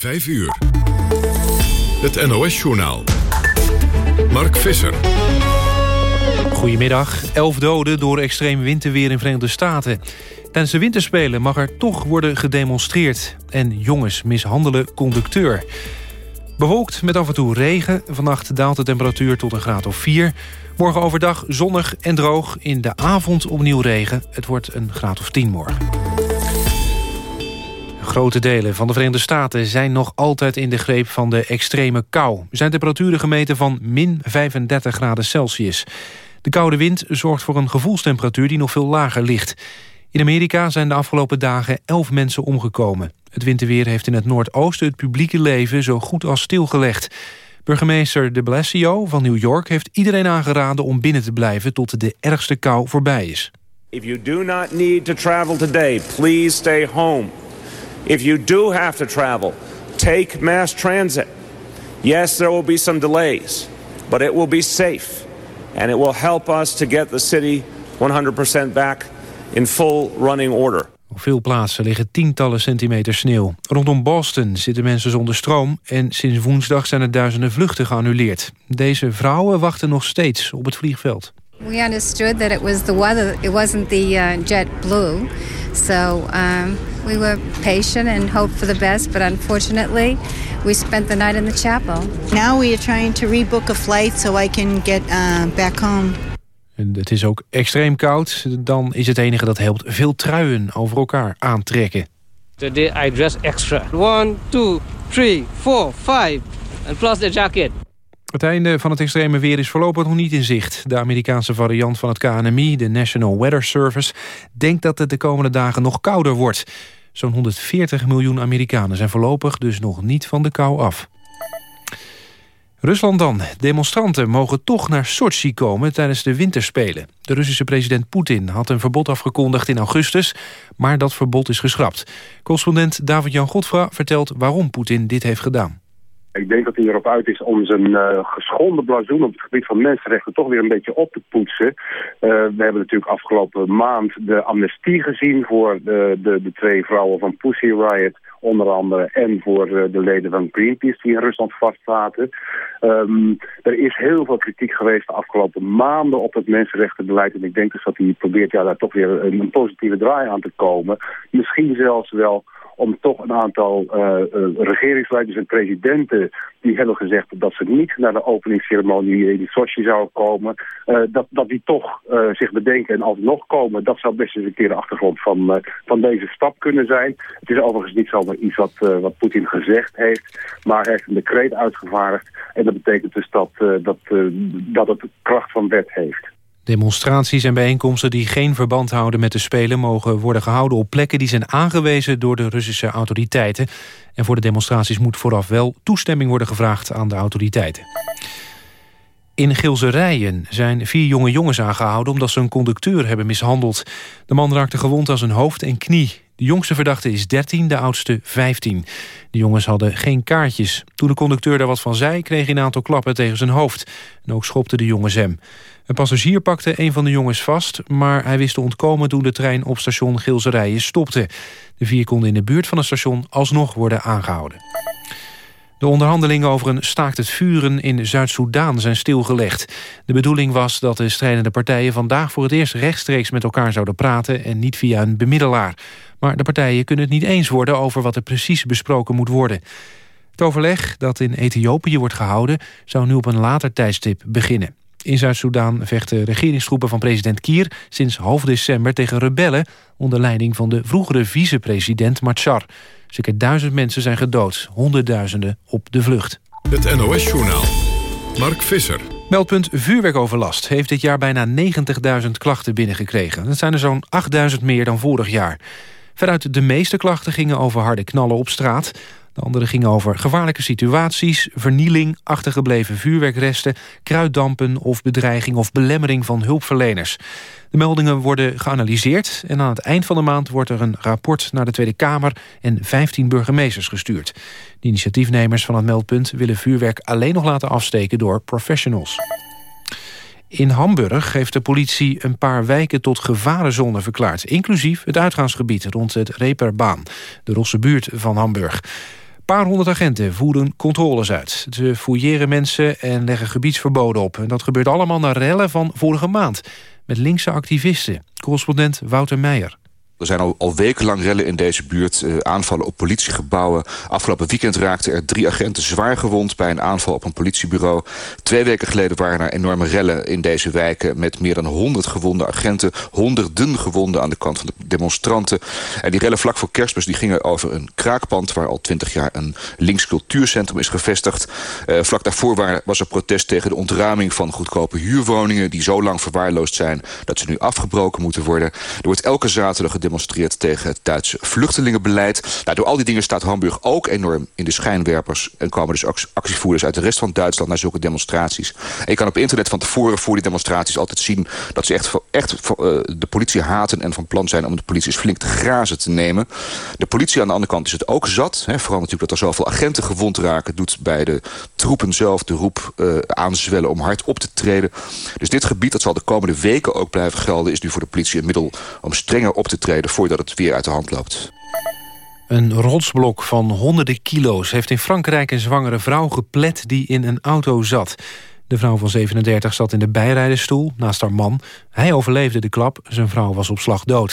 5 uur. Het NOS-journaal. Mark Visser. Goedemiddag. Elf doden door extreem winterweer in Verenigde Staten. Tijdens de winterspelen mag er toch worden gedemonstreerd. En jongens mishandelen conducteur. Bewolkt met af en toe regen. Vannacht daalt de temperatuur tot een graad of 4. Morgen overdag zonnig en droog. In de avond opnieuw regen. Het wordt een graad of 10 morgen. Grote delen van de Verenigde Staten zijn nog altijd in de greep van de extreme kou. Er zijn temperaturen gemeten van min 35 graden Celsius. De koude wind zorgt voor een gevoelstemperatuur die nog veel lager ligt. In Amerika zijn de afgelopen dagen 11 mensen omgekomen. Het winterweer heeft in het Noordoosten het publieke leven zo goed als stilgelegd. Burgemeester de Blasio van New York heeft iedereen aangeraden om binnen te blijven tot de ergste kou voorbij is. If you do not need to travel today, please stay home. If you do have to travel, take mass transit. Yes, there will be some delays, but it will be safe. And it will help us to get the city 100% back in full running order. Op veel plaatsen liggen tientallen centimeter sneeuw. Rondom Boston zitten mensen zonder stroom... en sinds woensdag zijn er duizenden vluchten geannuleerd. Deze vrouwen wachten nog steeds op het vliegveld. We understood that it was the weather. It wasn't the uh, jet blue. So um, we were patient and hoped for the best. But unfortunately, we spent the night in the chapel. Now we are trying to rebook a flight so I can get uh, back home. En het is ook extreem koud. Dan is het enige dat helpt veel truien over elkaar aantrekken. Today I dress extra. One, two, three, four, five. And plus the jacket. Het einde van het extreme weer is voorlopig nog niet in zicht. De Amerikaanse variant van het KNMI, de National Weather Service... denkt dat het de komende dagen nog kouder wordt. Zo'n 140 miljoen Amerikanen zijn voorlopig dus nog niet van de kou af. Rusland dan. Demonstranten mogen toch naar Sochi komen tijdens de winterspelen. De Russische president Poetin had een verbod afgekondigd in augustus... maar dat verbod is geschrapt. Correspondent David-Jan Godfra vertelt waarom Poetin dit heeft gedaan. Ik denk dat hij erop uit is om zijn uh, geschonden blazoen op het gebied van mensenrechten toch weer een beetje op te poetsen. Uh, we hebben natuurlijk afgelopen maand de amnestie gezien voor de, de, de twee vrouwen van Pussy Riot onder andere, en voor de leden van Greenpeace die in Rusland vastzaten. Um, er is heel veel kritiek geweest de afgelopen maanden op het mensenrechtenbeleid en ik denk dus dat hij probeert ja, daar toch weer een positieve draai aan te komen. Misschien zelfs wel om toch een aantal uh, uh, regeringsleiders en presidenten... die hebben gezegd dat ze niet naar de openingsceremonie in Sochi zouden komen... Uh, dat, dat die toch zich bedenken en alsnog komen... dat zou best eens een keer de achtergrond van, van deze stap kunnen zijn. Het is overigens niet zomaar iets wat, wat Poetin gezegd heeft... maar hij heeft een decreet uitgevaardigd... en dat betekent dus dat, dat, dat het kracht van wet heeft. Demonstraties en bijeenkomsten die geen verband houden met de Spelen... mogen worden gehouden op plekken die zijn aangewezen door de Russische autoriteiten. En voor de demonstraties moet vooraf wel toestemming worden gevraagd aan de autoriteiten. In Gilserijen zijn vier jonge jongens aangehouden... omdat ze een conducteur hebben mishandeld. De man raakte gewond aan zijn hoofd en knie. De jongste verdachte is 13, de oudste 15. De jongens hadden geen kaartjes. Toen de conducteur daar wat van zei, kreeg hij een aantal klappen tegen zijn hoofd. En ook schopte de jongens hem. Een passagier pakte een van de jongens vast... maar hij wist te ontkomen toen de trein op station Gilserijen stopte. De vier konden in de buurt van het station alsnog worden aangehouden. De onderhandelingen over een staakt het vuren in Zuid-Soedan zijn stilgelegd. De bedoeling was dat de strijdende partijen vandaag voor het eerst rechtstreeks met elkaar zouden praten en niet via een bemiddelaar. Maar de partijen kunnen het niet eens worden over wat er precies besproken moet worden. Het overleg dat in Ethiopië wordt gehouden zou nu op een later tijdstip beginnen. In Zuid-Soedan vechten regeringstroepen van president Kier sinds half december tegen rebellen onder leiding van de vroegere vicepresident Machar. Zeker duizend mensen zijn gedood, honderdduizenden op de vlucht. Het NOS-journaal. Mark Visser. Meldpunt vuurwerkoverlast heeft dit jaar bijna 90.000 klachten binnengekregen. Dat zijn er zo'n 8.000 meer dan vorig jaar. Veruit de meeste klachten gingen over harde knallen op straat. De andere gingen over gevaarlijke situaties, vernieling, achtergebleven vuurwerkresten, kruiddampen of bedreiging of belemmering van hulpverleners. De meldingen worden geanalyseerd en aan het eind van de maand wordt er een rapport naar de Tweede Kamer en 15 burgemeesters gestuurd. De initiatiefnemers van het meldpunt willen vuurwerk alleen nog laten afsteken door professionals. In Hamburg heeft de politie een paar wijken tot gevarenzone verklaard... inclusief het uitgaansgebied rond het Reeperbaan, de rosse buurt van Hamburg. Paar honderd agenten voeren controles uit. Ze fouilleren mensen en leggen gebiedsverboden op. En dat gebeurt allemaal naar rellen van vorige maand... met linkse activisten. Correspondent Wouter Meijer. Er zijn al, al wekenlang rellen in deze buurt, uh, aanvallen op politiegebouwen. Afgelopen weekend raakten er drie agenten zwaar gewond... bij een aanval op een politiebureau. Twee weken geleden waren er enorme rellen in deze wijken... met meer dan 100 gewonde agenten, honderden gewonden aan de kant van de demonstranten. En die rellen vlak voor kerstmis die gingen over een kraakpand... waar al twintig jaar een links cultuurcentrum is gevestigd. Uh, vlak daarvoor was er protest tegen de ontruiming van goedkope huurwoningen... die zo lang verwaarloosd zijn dat ze nu afgebroken moeten worden. Er wordt elke zaterdag gedemonstreerd tegen het Duitse vluchtelingenbeleid. Nou, door al die dingen staat Hamburg ook enorm in de schijnwerpers... en komen dus actievoerders uit de rest van Duitsland naar zulke demonstraties. Je kan op internet van tevoren voor die demonstraties altijd zien... dat ze echt, echt uh, de politie haten en van plan zijn om de politie flink te grazen te nemen. De politie aan de andere kant is het ook zat. Hè, vooral natuurlijk dat er zoveel agenten gewond raken... doet bij de troepen zelf de roep uh, aanzwellen om hard op te treden. Dus dit gebied, dat zal de komende weken ook blijven gelden... is nu voor de politie een middel om strenger op te treden voordat het weer uit de hand loopt. Een rotsblok van honderden kilo's heeft in Frankrijk een zwangere vrouw geplet die in een auto zat. De vrouw van 37 zat in de bijrijdenstoel naast haar man. Hij overleefde de klap, zijn vrouw was op slag dood.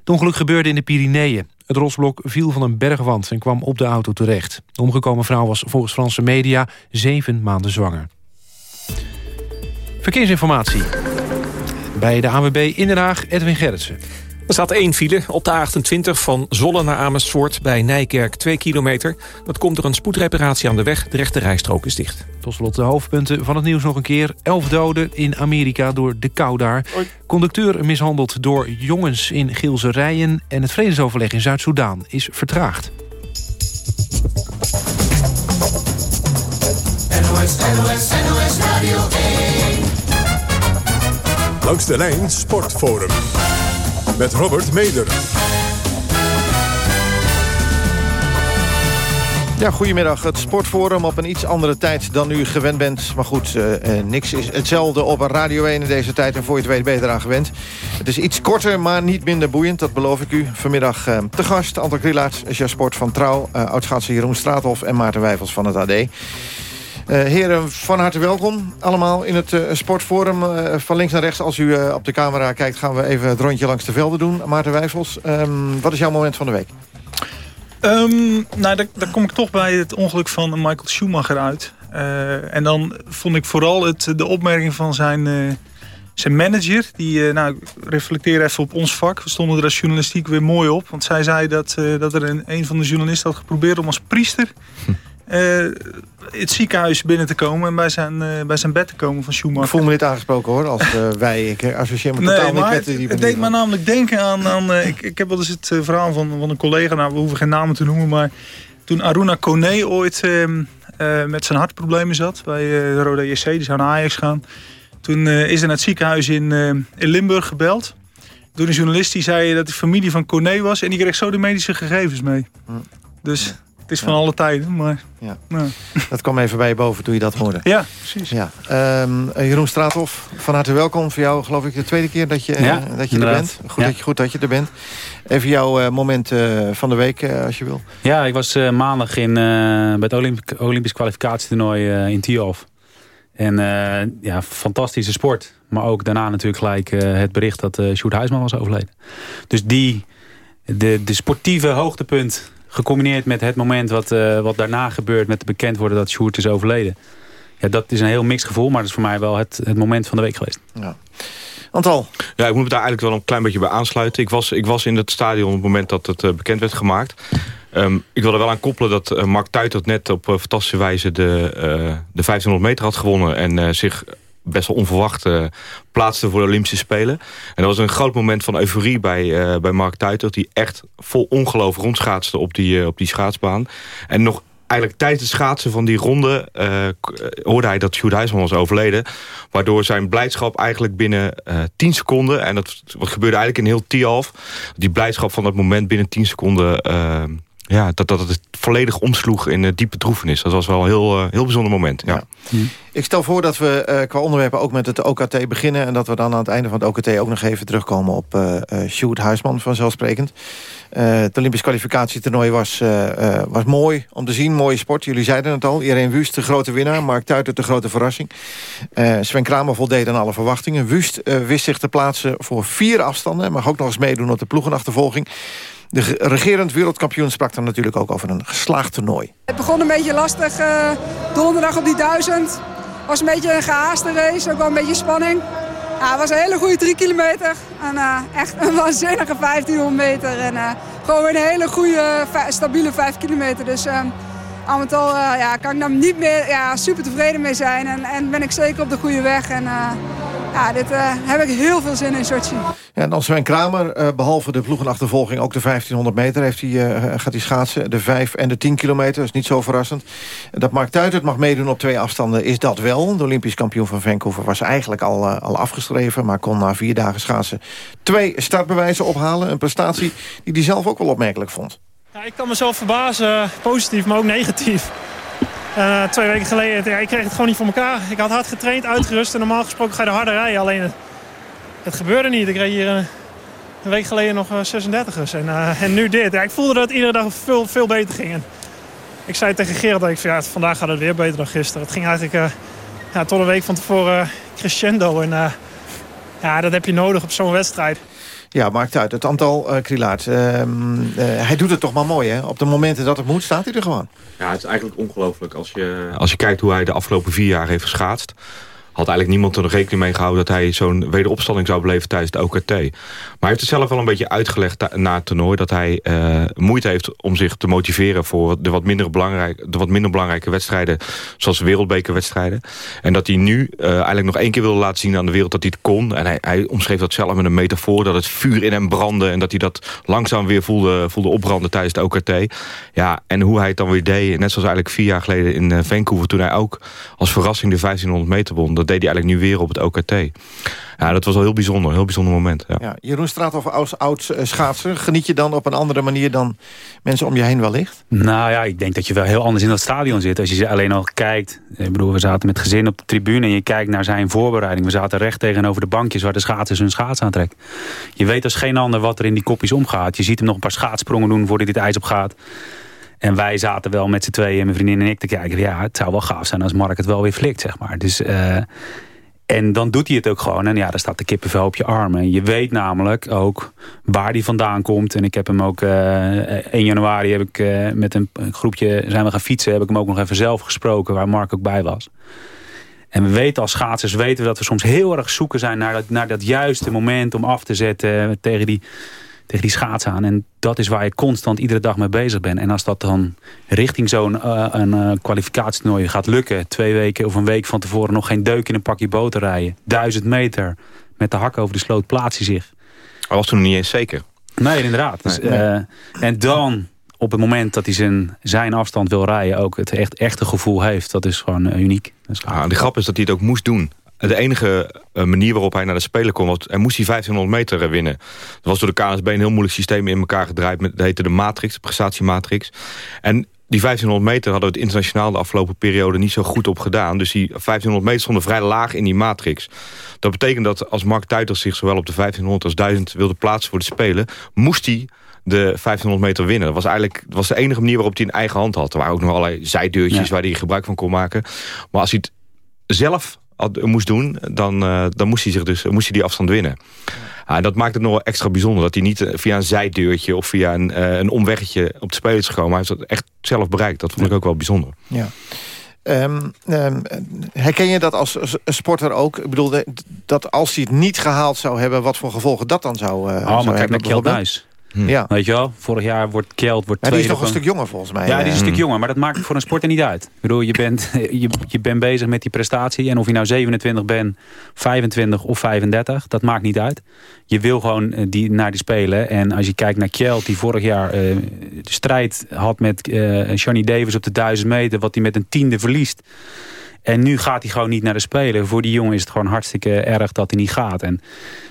Het ongeluk gebeurde in de Pyreneeën. Het rotsblok viel van een bergwand en kwam op de auto terecht. De omgekomen vrouw was volgens Franse media zeven maanden zwanger. Verkeersinformatie. Bij de AWB in Edwin Gerritsen. Er staat één file op de A28 van Zolle naar Amersfoort bij Nijkerk 2 kilometer. Dat komt door een spoedreparatie aan de weg. De rechte rijstrook is dicht. Tot slot de hoofdpunten van het nieuws nog een keer. Elf doden in Amerika door de kou daar. Conducteur mishandeld door jongens in Geelse Rijen... en het vredesoverleg in Zuid-Soedan is vertraagd. NOS, NOS, NOS Radio 1. Langs de lijn Sportforum met Robert Meder. Ja, goedemiddag. Het Sportforum op een iets andere tijd dan u gewend bent. Maar goed, uh, uh, niks is hetzelfde op Radio 1 in deze tijd... en voor je het weet beter aan gewend. Het is iets korter, maar niet minder boeiend, dat beloof ik u. Vanmiddag uh, te gast, Anton Krielaerts, Sport van Trouw... Uh, oudschaatser Jeroen Straathof en Maarten Wijfels van het AD. Uh, heren, van harte welkom allemaal in het uh, sportforum. Uh, van links naar rechts, als u op de camera kijkt... gaan we even het rondje langs de velden doen. Maarten Wijfels, um, wat is jouw moment van de week? Um, nou, daar, daar, kom ik toch bij het ongeluk van Michael Schumacher uit. en dan vond ik vooral het, de opmerking van zijn, zijn manager. Die, nou, reflecteer even op ons vak. We stonden er als journalistiek weer mooi op. Want zij zei dat, dat er een, een van de journalisten had geprobeerd om als priester... Hm uh, het ziekenhuis binnen te komen en bij zijn, uh, bij zijn bed te komen van Schumacher. Ik voel me niet aangesproken hoor, als uh, wij. Ik associeer me nee, totaal niet met die Het deed me namelijk denken aan... aan ik, ik heb wel eens het verhaal van, van een collega, nou, we hoeven geen namen te noemen... maar toen Aruna Kone ooit ehm, met zijn hartproblemen zat... bij de Rode JC, die zou naar Ajax gaan... toen is er naar het ziekenhuis in, in Limburg gebeld... Door een journalist die zei dat de familie van Kone was... en die kreeg zo de medische gegevens mee. Hm. Dus het is van alle tijden, maar... Ja. Dat kwam even bij je boven toen je dat hoorde. Ja, precies. Ja. Um, Jeroen Straathof, van harte welkom. Voor jou geloof ik de tweede keer dat je, ja, uh, dat je er bent. Goed, dat je, goed dat je er bent. Even jouw uh, moment uh, van de week, als je wil. Ja, ik was maandag in, bij het Olymp Olympisch kwalificatietoernooi in Tiof. En ja, fantastische sport. Maar ook daarna natuurlijk gelijk het bericht dat uh, Sjoerd Huisman was overleden. Dus die, de, de sportieve hoogtepunt gecombineerd met het moment wat, uh, wat daarna gebeurt... met het bekend worden dat Sjoerd is overleden. Ja, dat is een heel mixed gevoel, maar dat is voor mij wel het, het moment van de week geweest. Ja. Antal? Ja, ik moet me daar eigenlijk wel een klein beetje bij aansluiten. Ik was, ik was in het stadion op het moment dat het uh, bekend werd gemaakt. Um, ik wilde wel aan koppelen dat uh, Mark Tuitert net op uh, fantastische wijze de, de 1500 meter had gewonnen. En zich best wel onverwacht plaatste voor de Olympische Spelen. En dat was een groot moment van euforie bij, uh, bij Mark Tuiter... die echt vol ongeloof rondschaatste op die, uh, op die schaatsbaan. En nog eigenlijk tijdens het schaatsen van die ronde... hoorde hij dat Sjoerd Huisman was overleden. Waardoor zijn blijdschap eigenlijk binnen 10 seconden... en dat wat gebeurde eigenlijk in heel Tialf... die blijdschap van dat moment binnen 10 seconden ja, dat, dat het volledig omsloeg in diepe droefenis. Dat was wel een heel, uh, heel bijzonder moment. Ja. Ik stel voor dat we uh, qua onderwerpen ook met het OKT beginnen... en dat we dan aan het einde van het OKT ook nog even terugkomen op uh, Sjoerd Huisman, vanzelfsprekend. het Olympisch kwalificatietoernooi was, was mooi om te zien, mooie sport. Jullie zeiden het al, Irene Wust de grote winnaar, Mark Tuiter de grote verrassing. Sven Kramer voldeed aan alle verwachtingen. Wust wist zich te plaatsen voor vier afstanden... mag ook nog eens meedoen op de ploegenachtervolging. De regerend wereldkampioen sprak dan natuurlijk ook over een geslaagd toernooi. Het begon een beetje lastig uh, donderdag op die duizend. was een beetje een gehaaste race, ook wel een beetje spanning. Het was een hele goede drie kilometer. En uh, echt een waanzinnige 1500 meter. En uh, gewoon een hele goede, stabiele 5 kilometer. Dus al met al ja, kan ik daar niet meer ja, super tevreden mee zijn. En, en ben ik zeker op de goede weg. En ja, dit heb ik heel veel zin in Sochi. Ja, en dan Sven Kramer, behalve de ploegenachtervolging... ook de 1500 meter heeft hij, gaat hij schaatsen. De 5 en de 10 kilometer, is niet zo verrassend. Dat Mark het mag meedoen op twee afstanden, is dat wel. De Olympisch kampioen van Vancouver was eigenlijk al, al afgeschreven... maar kon na vier dagen schaatsen twee startbewijzen ophalen. Een prestatie die hij zelf ook wel opmerkelijk vond. Ja, ik kan mezelf verbazen, positief, maar ook negatief. twee weken geleden, ja, ik kreeg het gewoon niet voor elkaar. Ik had hard getraind, uitgerust en normaal gesproken ga je de harde rijden. Alleen het gebeurde niet. Ik reed hier een, een week geleden nog 36ers. En, en nu dit. Ja, ik voelde dat het iedere dag veel, veel beter ging. Ik zei tegen Gerard dat ik ja, vandaag gaat het weer beter dan gisteren. Het ging eigenlijk ja, tot een week van tevoren crescendo. En ja, dat heb je nodig op zo'n wedstrijd. Ja, maakt uit. Het aantal uh, Krilaert. Uh, hij doet het toch maar mooi, hè? Op de momenten dat het moet, staat hij er gewoon. Ja, het is eigenlijk ongelooflijk. Als je, als je kijkt hoe hij de afgelopen vier jaar heeft geschaatst had eigenlijk niemand er rekening mee gehouden... dat hij zo'n wederopstelling zou beleven tijdens de OKT. Maar hij heeft het zelf wel een beetje uitgelegd na het toernooi... dat hij uh, moeite heeft om zich te motiveren voor de wat, minder belangrijk, de wat minder belangrijke wedstrijden... zoals de wereldbekerwedstrijden. En dat hij nu uh, eigenlijk nog één keer wilde laten zien aan de wereld dat hij het kon. En hij, hij omschreef dat zelf met een metafoor, dat het vuur in hem brandde... en dat hij dat langzaam weer voelde, voelde opbranden tijdens de OKT. Ja, en hoe hij het dan weer deed, net zoals eigenlijk vier jaar geleden in uh, Vancouver... toen hij ook als verrassing de 1500 meter won dat deed hij eigenlijk nu weer op het OKT. Ja, dat was wel heel bijzonder. Een heel bijzonder moment. Ja. Ja, Jeroen Straathoff als oud eh, schaatser. Geniet je dan op een andere manier dan mensen om je heen wellicht? Nou ja, ik denk dat je wel heel anders in dat stadion zit. Als je alleen al kijkt. Ik bedoel, we zaten met gezin op de tribune en je kijkt naar zijn voorbereiding. We zaten recht tegenover de bankjes waar de schaatsers hun schaats aantrekken. Je weet als geen ander wat er in die kopjes omgaat. Je ziet hem nog een paar schaatsprongen doen voordat hij dit ijs op gaat. En wij zaten wel met z'n tweeën, mijn vriendin en ik, te kijken. Ja, het zou wel gaaf zijn als Mark het wel weer flikt, zeg maar. Dus, uh, en dan doet hij het ook gewoon. En ja, dan staat de kippenvel op je armen. Je weet namelijk ook waar hij vandaan komt. En ik heb hem ook... Uh, eh, 1 januari heb ik uh, met een groepje zijn we gaan fietsen. Heb ik hem ook nog even zelf gesproken. Waar Mark ook bij was. En we weten als schaatsers weten we dat we soms heel erg zoeken zijn naar naar dat juiste moment om af te zetten tegen die tegen die schaats aan. En dat is waar je constant iedere dag mee bezig bent. En als dat dan richting zo'n uh, een uh, kwalificatietoernooi gaat lukken... twee weken of een week van tevoren nog geen deuk in een pakje boter rijden... duizend meter met de hak over de sloot plaatst hij zich. Hij was toen niet eens zeker. Nee, inderdaad. Dus, uh, en dan op het moment dat hij zijn, zijn afstand wil rijden... ook het echt, echte gevoel heeft, dat is gewoon uniek. Ah, de grap is dat hij het ook moest doen de enige eh, manier waarop hij naar de Spelen kon... was hij moest die 1500 meter eh, winnen. Dat was door de KNSB een heel moeilijk systeem in elkaar gedraaid. Met, dat heette de matrix, de prestatiematrix. En die 1500 meter hadden we het internationaal de afgelopen periode niet zo goed op gedaan. Dus die 1500 meter stonden vrij laag in die matrix. Dat betekent dat als Mark Tuiters zich zowel op de 1500 als 1000 wilde plaatsen voor de Spelen... moest hij de 1500 meter winnen. Dat was eigenlijk dat was de enige manier waarop hij een eigen hand had. Er waren ook nog allerlei zijdeurtjes waar hij gebruik van kon maken. Maar als hij het zelf moest doen, dan, uh, dan moest, hij zich dus, moest hij die afstand winnen. Ja, dat maakt het nog wel extra bijzonder. Dat hij niet eh, via een zijdeurtje of via een, uh, een omweggetje op de speler is gekomen. Hij heeft dat echt zelf bereikt. Dat vond ik ook wel bijzonder. Ja. Um, um, herken je dat als sporter ook? Ik bedoel, dat als hij het niet gehaald zou hebben... wat voor gevolgen dat dan zou, uh, oh, zou maar kijk naar Kjeld Nuis. Hm. Ja. Weet je wel, vorig jaar wordt Kjeld wordt maar die is nog een stuk jonger volgens mij. Ja, die is een stuk jonger, maar dat maakt voor een sporter niet uit. Ik bedoel, je bent, je, je bent bezig met die prestatie. En of je nou 27 bent, 25 of 35, dat maakt niet uit. Je wil gewoon eh, die, naar die spelen. En als je kijkt naar Kjeld, die vorig jaar uh, de strijd had met uh, Johnny Davis op de 1000 meter... wat hij met een tiende verliest. En nu gaat hij gewoon niet naar de Spelen. Voor die jongen is het gewoon hartstikke erg dat hij niet gaat. En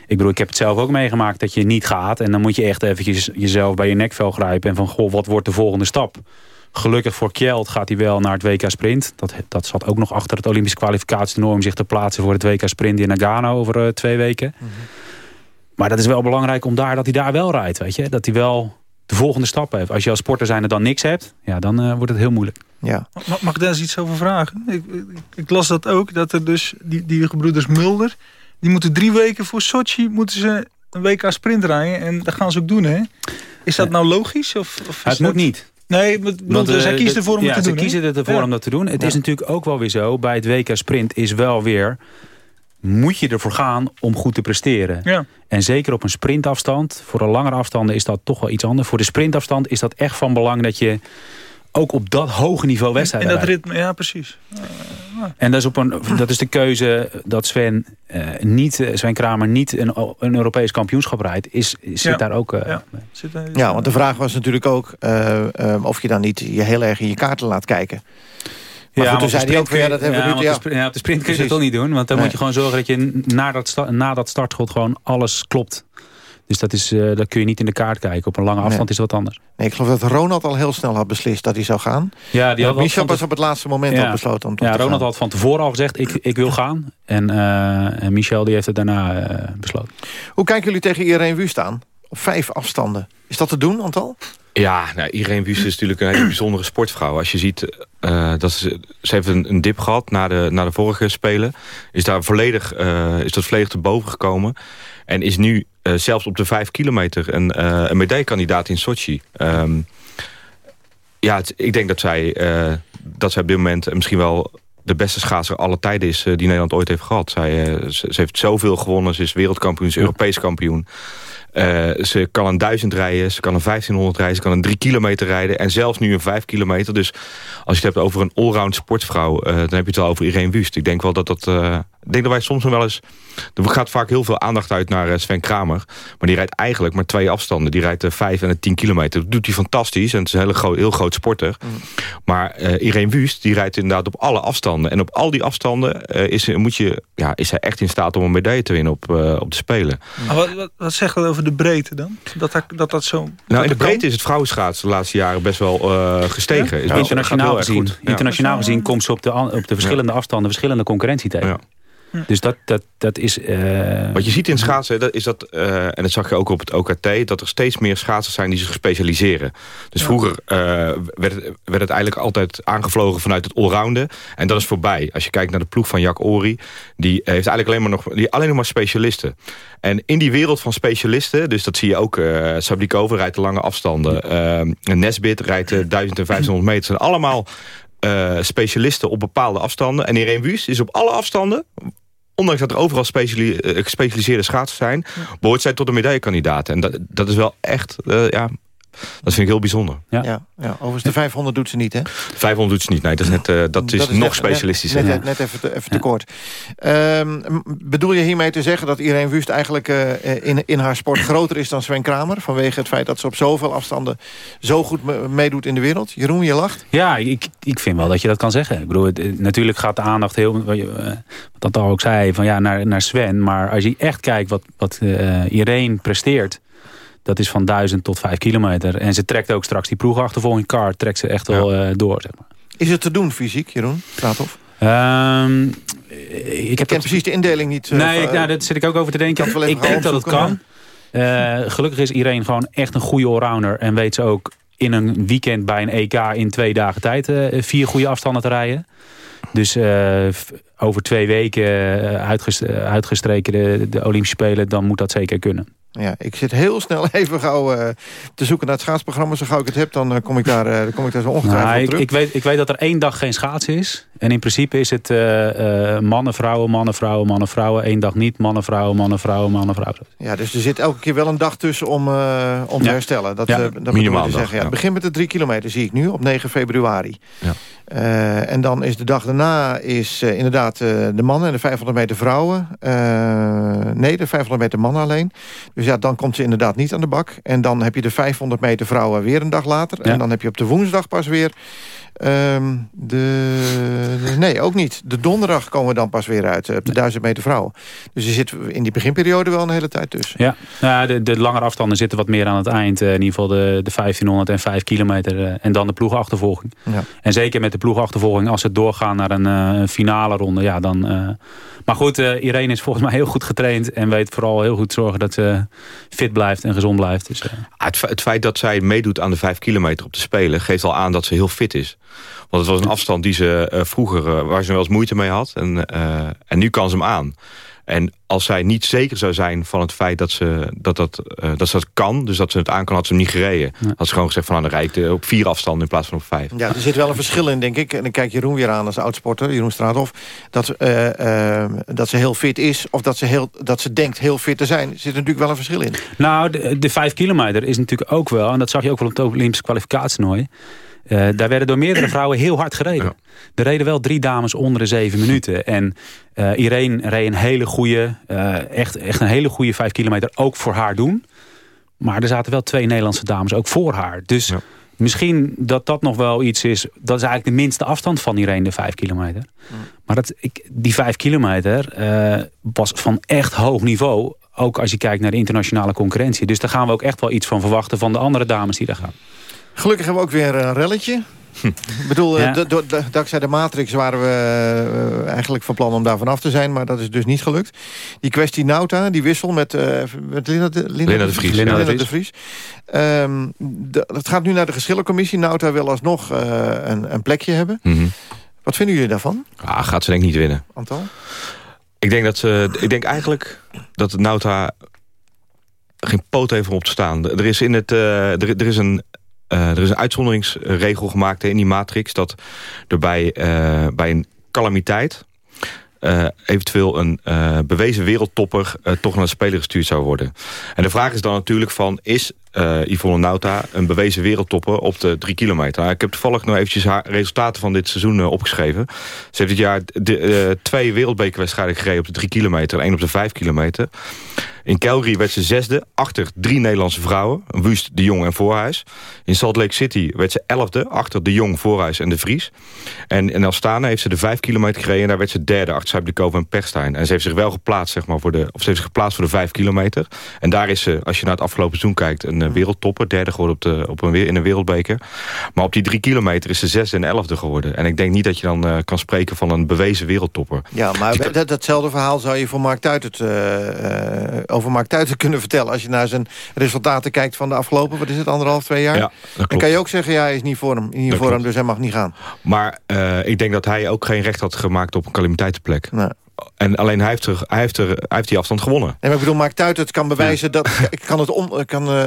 ik bedoel, ik heb het zelf ook meegemaakt dat je niet gaat. En dan moet je echt eventjes jezelf bij je nekvel grijpen. En van, goh, wat wordt de volgende stap? Gelukkig voor Kjeld gaat hij wel naar het WK Sprint. Dat, dat zat ook nog achter het Olympisch kwalificatietoernooi... om zich te plaatsen voor het WK Sprint in Nagano over uh, twee weken. Mm -hmm. Maar dat is wel belangrijk om daar, dat hij daar wel rijdt. Weet je? Dat hij wel de volgende stap heeft. Als je als sporter zijn er dan niks hebt, ja, dan uh, wordt het heel moeilijk. Ja. Mag, mag ik daar eens iets over vragen? Ik, ik, ik, las dat ook, dat er dus die, die gebroeders Mulder... die moeten drie weken voor Sochi moeten ze een WK sprint rijden. En dat gaan ze ook doen, hè? Is dat nou logisch? Of, of het dat... moet niet. Nee, want, want uh, zij kiezen ervoor om ja, het te doen. doen. Ze kiezen ervoor ja. om dat te doen. Het ja. is natuurlijk ook wel weer zo. Bij het WK Sprint is wel weer... moet je ervoor gaan om goed te presteren. Ja. En zeker op een sprintafstand. Voor een langere afstanden is dat toch wel iets anders. Voor de sprintafstand is dat echt van belang dat je ook op dat hoge niveau wedstrijd En dat ritme, ja precies. En dat is, op een, dat is de keuze dat Sven, uh, niet, Sven Kramer niet een, een Europees kampioenschap rijdt. Is, ja. zit daar ook... Uh, ja. Zit daar, ja, want de vraag was natuurlijk ook uh, of je dan niet je heel erg in je kaarten laat kijken. Maar ja, goed, toen zei hij ook ja, dat hebben ja, we nu, ja. Op, de, ja, op de sprint kun je dat toch niet doen. Want dan nee. moet je gewoon zorgen dat je na dat, na dat startschot gewoon alles klopt. Dus dat, is, uh, dat kun je niet in de kaart kijken. Op een lange afstand nee. is dat wat anders. Nee, ik geloof dat Ronald al heel snel had beslist dat hij zou gaan. Ja, die had Michel was op het laatste moment ja. al besloten om Ja, te Ronald gaan. had van tevoren al gezegd, ik, ik wil gaan. En, uh, en Michel die heeft het daarna uh, besloten. Hoe kijken jullie tegen Irene Wust aan? Op vijf afstanden. Is dat te doen, Antal? Ja, nou, Irene Wust is natuurlijk een hele bijzondere sportvrouw. Als je ziet, uh, dat ze, ze heeft een, een dip gehad na de, na de vorige Spelen. Is daar volledig, uh, is dat volledig te boven gekomen. En is nu uh, zelfs op de vijf kilometer een, uh, een medaillekandidaat in Sochi. Um, ja, het, ik denk dat zij, uh, dat zij op dit moment misschien wel de beste schaatser aller tijden is... die Nederland ooit heeft gehad. Zij, ze, ze, heeft zoveel gewonnen. Ze is wereldkampioen, ze is Europees kampioen. Ze kan een 1000 rijden, ze kan een 1500 rijden, ze kan een 3 kilometer rijden en zelfs nu een 5 kilometer. Dus als je het hebt over een allround sportvrouw, dan heb je het wel over Irene Wust. Ik denk wel dat dat. Uh, ik denk dat wij soms nog wel eens. Er gaat vaak heel veel aandacht uit naar Sven Kramer. Maar die rijdt eigenlijk maar twee afstanden. Die rijdt de 5 en de 10 kilometer. Dat doet hij fantastisch. En het is een hele groot, heel groot sporter. Mm. Maar Irene Wust, die rijdt inderdaad op alle afstanden. En op al die afstanden is, moet je, ja, is hij echt in staat om een medaille te winnen op, op de Spelen. Maar wat, wat, wat zegt dat over de breedte dan? Dat dat, dat, dat zo... Nou, in de breedte is het vrouwenschaatsen de laatste jaren best wel uh, gestegen. Ja? Ja, internationaal gezien, ja. internationaal gezien komt ze op de, op de verschillende afstanden verschillende concurrentie tegen. Dus dat, dat, dat is... Uh... Wat je ziet in schaatsen, dat is dat, uh, en dat zag je ook op het OKT... dat er steeds meer schaatsers zijn die zich specialiseren. Dus ja. vroeger uh, werd, werd het eigenlijk altijd aangevlogen vanuit het allrounden. En dat is voorbij. Als je kijkt naar de ploeg van Jack Ori... die heeft eigenlijk alleen, maar nog, die, alleen nog maar specialisten. En in die wereld van specialisten... dus dat zie je ook, uh, Sablikova rijdt de lange afstanden... Uh, Nesbit rijdt 1500 meter. zijn allemaal... Uh, specialisten op bepaalde afstanden. En Irene Wust is op alle afstanden ondanks dat er overal speciali uh, gespecialiseerde schaatsers zijn... Behoort zij tot de medaillekandidaten. En dat, dat is wel echt, uh, ja, dat vind ik heel bijzonder. Ja. Ja, ja. Overigens de 500 doet ze niet, hè? 500 doet ze niet, nee. Dat is, net, uh, dat is, dat is nog specialistischer. Net, net, net, even te, even te kort. Um, bedoel je hiermee te zeggen dat Irene Wust eigenlijk uh, in, in haar sport groter is dan Sven Kramer? Vanwege het feit dat ze op zoveel afstanden zo goed meedoet in de wereld? Jeroen, je lacht? Ja, ik, ik vind wel dat je dat kan zeggen. Ik bedoel, het, natuurlijk gaat de aandacht heel... Wat, dat al ook zei, van ja, naar, naar Sven. Maar als je echt kijkt wat, wat uh, Irene presteert... Dat is van 1000 tot 5 kilometer. En ze trekt ook straks die ploegachtervolging car. Trekt ze echt wel ja. uh, door. Zeg maar. Is het te doen fysiek, Jeroen? Straathof? Um, ik heb het... precies de indeling niet. Uh, nee, ik, nou, daar zit ik ook over te denken. Ik denk dat het kan. Uh, gelukkig is iedereen gewoon echt een goede allrounder. En weet ze ook in een weekend bij een EK in twee dagen tijd... Uh, vier goede afstanden te rijden. Dus uh, over twee weken uitgest uitgestreken de, de Olympische Spelen... dan moet dat zeker kunnen. Ja, ik zit heel snel even gauw uh, te zoeken naar het schaatsprogramma. Zo gauw ik het heb, dan uh, kom, ik daar, uh, kom ik daar zo ongetwijfeld nou, op terug. Ik, ik, weet, ik weet dat er één dag geen schaatsen is. En in principe is het mannen, vrouwen, mannen, vrouwen, mannen, vrouwen. Eén dag niet, mannen, vrouwen, mannen, vrouwen, mannen, vrouwen. Ja, dus er zit elke keer wel een dag tussen om, om ja. te herstellen. Dat, ja. dat Minimaal moet zeggen. Ja, het begint met de drie kilometer, zie ik nu, op 9 februari. Ja. Uh, en dan is de dag daarna is uh, inderdaad uh, de mannen en de 500 meter vrouwen. nee, de 500 meter mannen alleen. Dus ja, dan komt ze inderdaad niet aan de bak. En dan heb je de 500 meter vrouwen weer een dag later. Ja. En dan heb je op de woensdag pas weer... Um, de nee, ook niet. De donderdag komen we dan pas weer uit, op de 1000 meter vrouwen. Dus je zit in die beginperiode wel een hele tijd tussen. Ja, nou, de, de langere afstanden zitten wat meer aan het eind. in ieder geval de, de 1500 en 5 kilometer. en dan de ploegachtervolging. Ja. En zeker met de ploegachtervolging, als ze doorgaan naar een finale ronde, ja, dan... maar goed, Irene is volgens mij heel goed getraind en weet vooral heel goed zorgen dat ze fit blijft en gezond blijft. Dus, het, het feit dat zij meedoet aan de 5 kilometer op de Spelen... geeft al aan dat ze heel fit is. Want het was een afstand die ze uh, vroeger, uh, waar ze wel eens moeite mee had. En, en nu kan ze hem aan. En als zij niet zeker zou zijn van het feit dat ze dat, dat, uh, dat, ze dat kan... dus dat ze het aan kan, had ze hem niet gereden. Ja. Had ze gewoon gezegd van nou, dan rijd ik op vier afstanden in plaats van op vijf. Ja, er zit wel een verschil in, denk ik. En dan kijk Jeroen weer aan als oudsporter, Jeroen Straathof... dat, uh, uh, dat ze heel fit is of dat ze, heel, dat ze denkt heel fit te zijn. Er zit natuurlijk wel een verschil in. Nou, de, de vijf kilometer is natuurlijk ook wel... en dat zag je ook wel op het Olympische kwalificatietoernooi... Uh, daar werden door meerdere vrouwen heel hard gereden. Ja. Er reden wel drie dames onder de zeven minuten. En uh, Irene reed een hele goede, uh, echt, echt een hele goede vijf kilometer ook voor haar doen. Maar er zaten wel twee Nederlandse dames ook voor haar. Dus ja. misschien dat dat nog wel iets is. Dat is eigenlijk de minste afstand van Irene, de vijf kilometer. Ja. Maar dat, ik, die vijf kilometer was van echt hoog niveau. Ook als je kijkt naar de internationale concurrentie. Dus daar gaan we ook echt wel iets van verwachten van de andere dames die daar gaan. Gelukkig hebben we ook weer een relletje. Ik bedoel, ja. dankzij de Matrix waren we uh, eigenlijk van plan om daar vanaf te zijn... maar dat is dus niet gelukt. Die kwestie Nauta, die wissel met, uh, met Linda, de, Linda, Linda de Vries. Linda de Vries. De Vries. Um, het gaat nu naar de geschillencommissie. Nauta wil alsnog uh, een, een plekje hebben. Mm -hmm. Wat vinden jullie daarvan? Ah, gaat ze denk ik niet winnen. Antal? Ik denk, dat ze, ik denk eigenlijk dat Nauta geen poot heeft om op te staan. Er is, in het, er, er is een er is een uitzonderingsregel gemaakt in die matrix... dat er bij, uh, bij een calamiteit... Uh, eventueel een bewezen wereldtopper toch naar de speler gestuurd zou worden. En de vraag is dan natuurlijk van... is uh, Yvonne Nauta een bewezen wereldtopper op de drie kilometer. Ik heb toevallig nog eventjes haar resultaten van dit seizoen uh, opgeschreven. Ze heeft dit jaar de, uh, twee wereldbekerwedstrijden gereden op de drie kilometer... en één op de vijf kilometer. In Calgary werd ze zesde, achter drie Nederlandse vrouwen. Wust, De Jong en Voorhuis. In Salt Lake City werd ze elfde, achter De Jong, Voorhuis en De Vries. En in Astana heeft ze de vijf kilometer gereden... en daar werd ze derde, achter Sablikova en Perstijn. En ze heeft zich wel geplaatst, zeg maar, voor de, of ze heeft zich geplaatst voor de vijf kilometer. En daar is ze, als je naar het afgelopen seizoen kijkt... een wereldtopper. Derde geworden op de, op een, in een wereldbeker. Maar op die drie kilometer is ze zesde en elfde geworden. En ik denk niet dat je dan uh, kan spreken van een bewezen wereldtopper. Ja, maar dat, datzelfde verhaal zou je voor Mark Tuitert, uh, over Mark Tuitert kunnen vertellen... als je naar zijn resultaten kijkt van de afgelopen, wat is het, anderhalf, twee jaar? Ja, dan kan je ook zeggen, ja, hij is niet voor hem, niet voor hem dus hij mag niet gaan. Maar ik denk dat hij ook geen recht had gemaakt op een calamiteitenplek. Nee. En alleen hij heeft, er, hij, heeft er, hij heeft die afstand gewonnen. Nee, maar ik bedoel, Mark Tuit kan bewijzen ja. dat kan het om, kan, uh,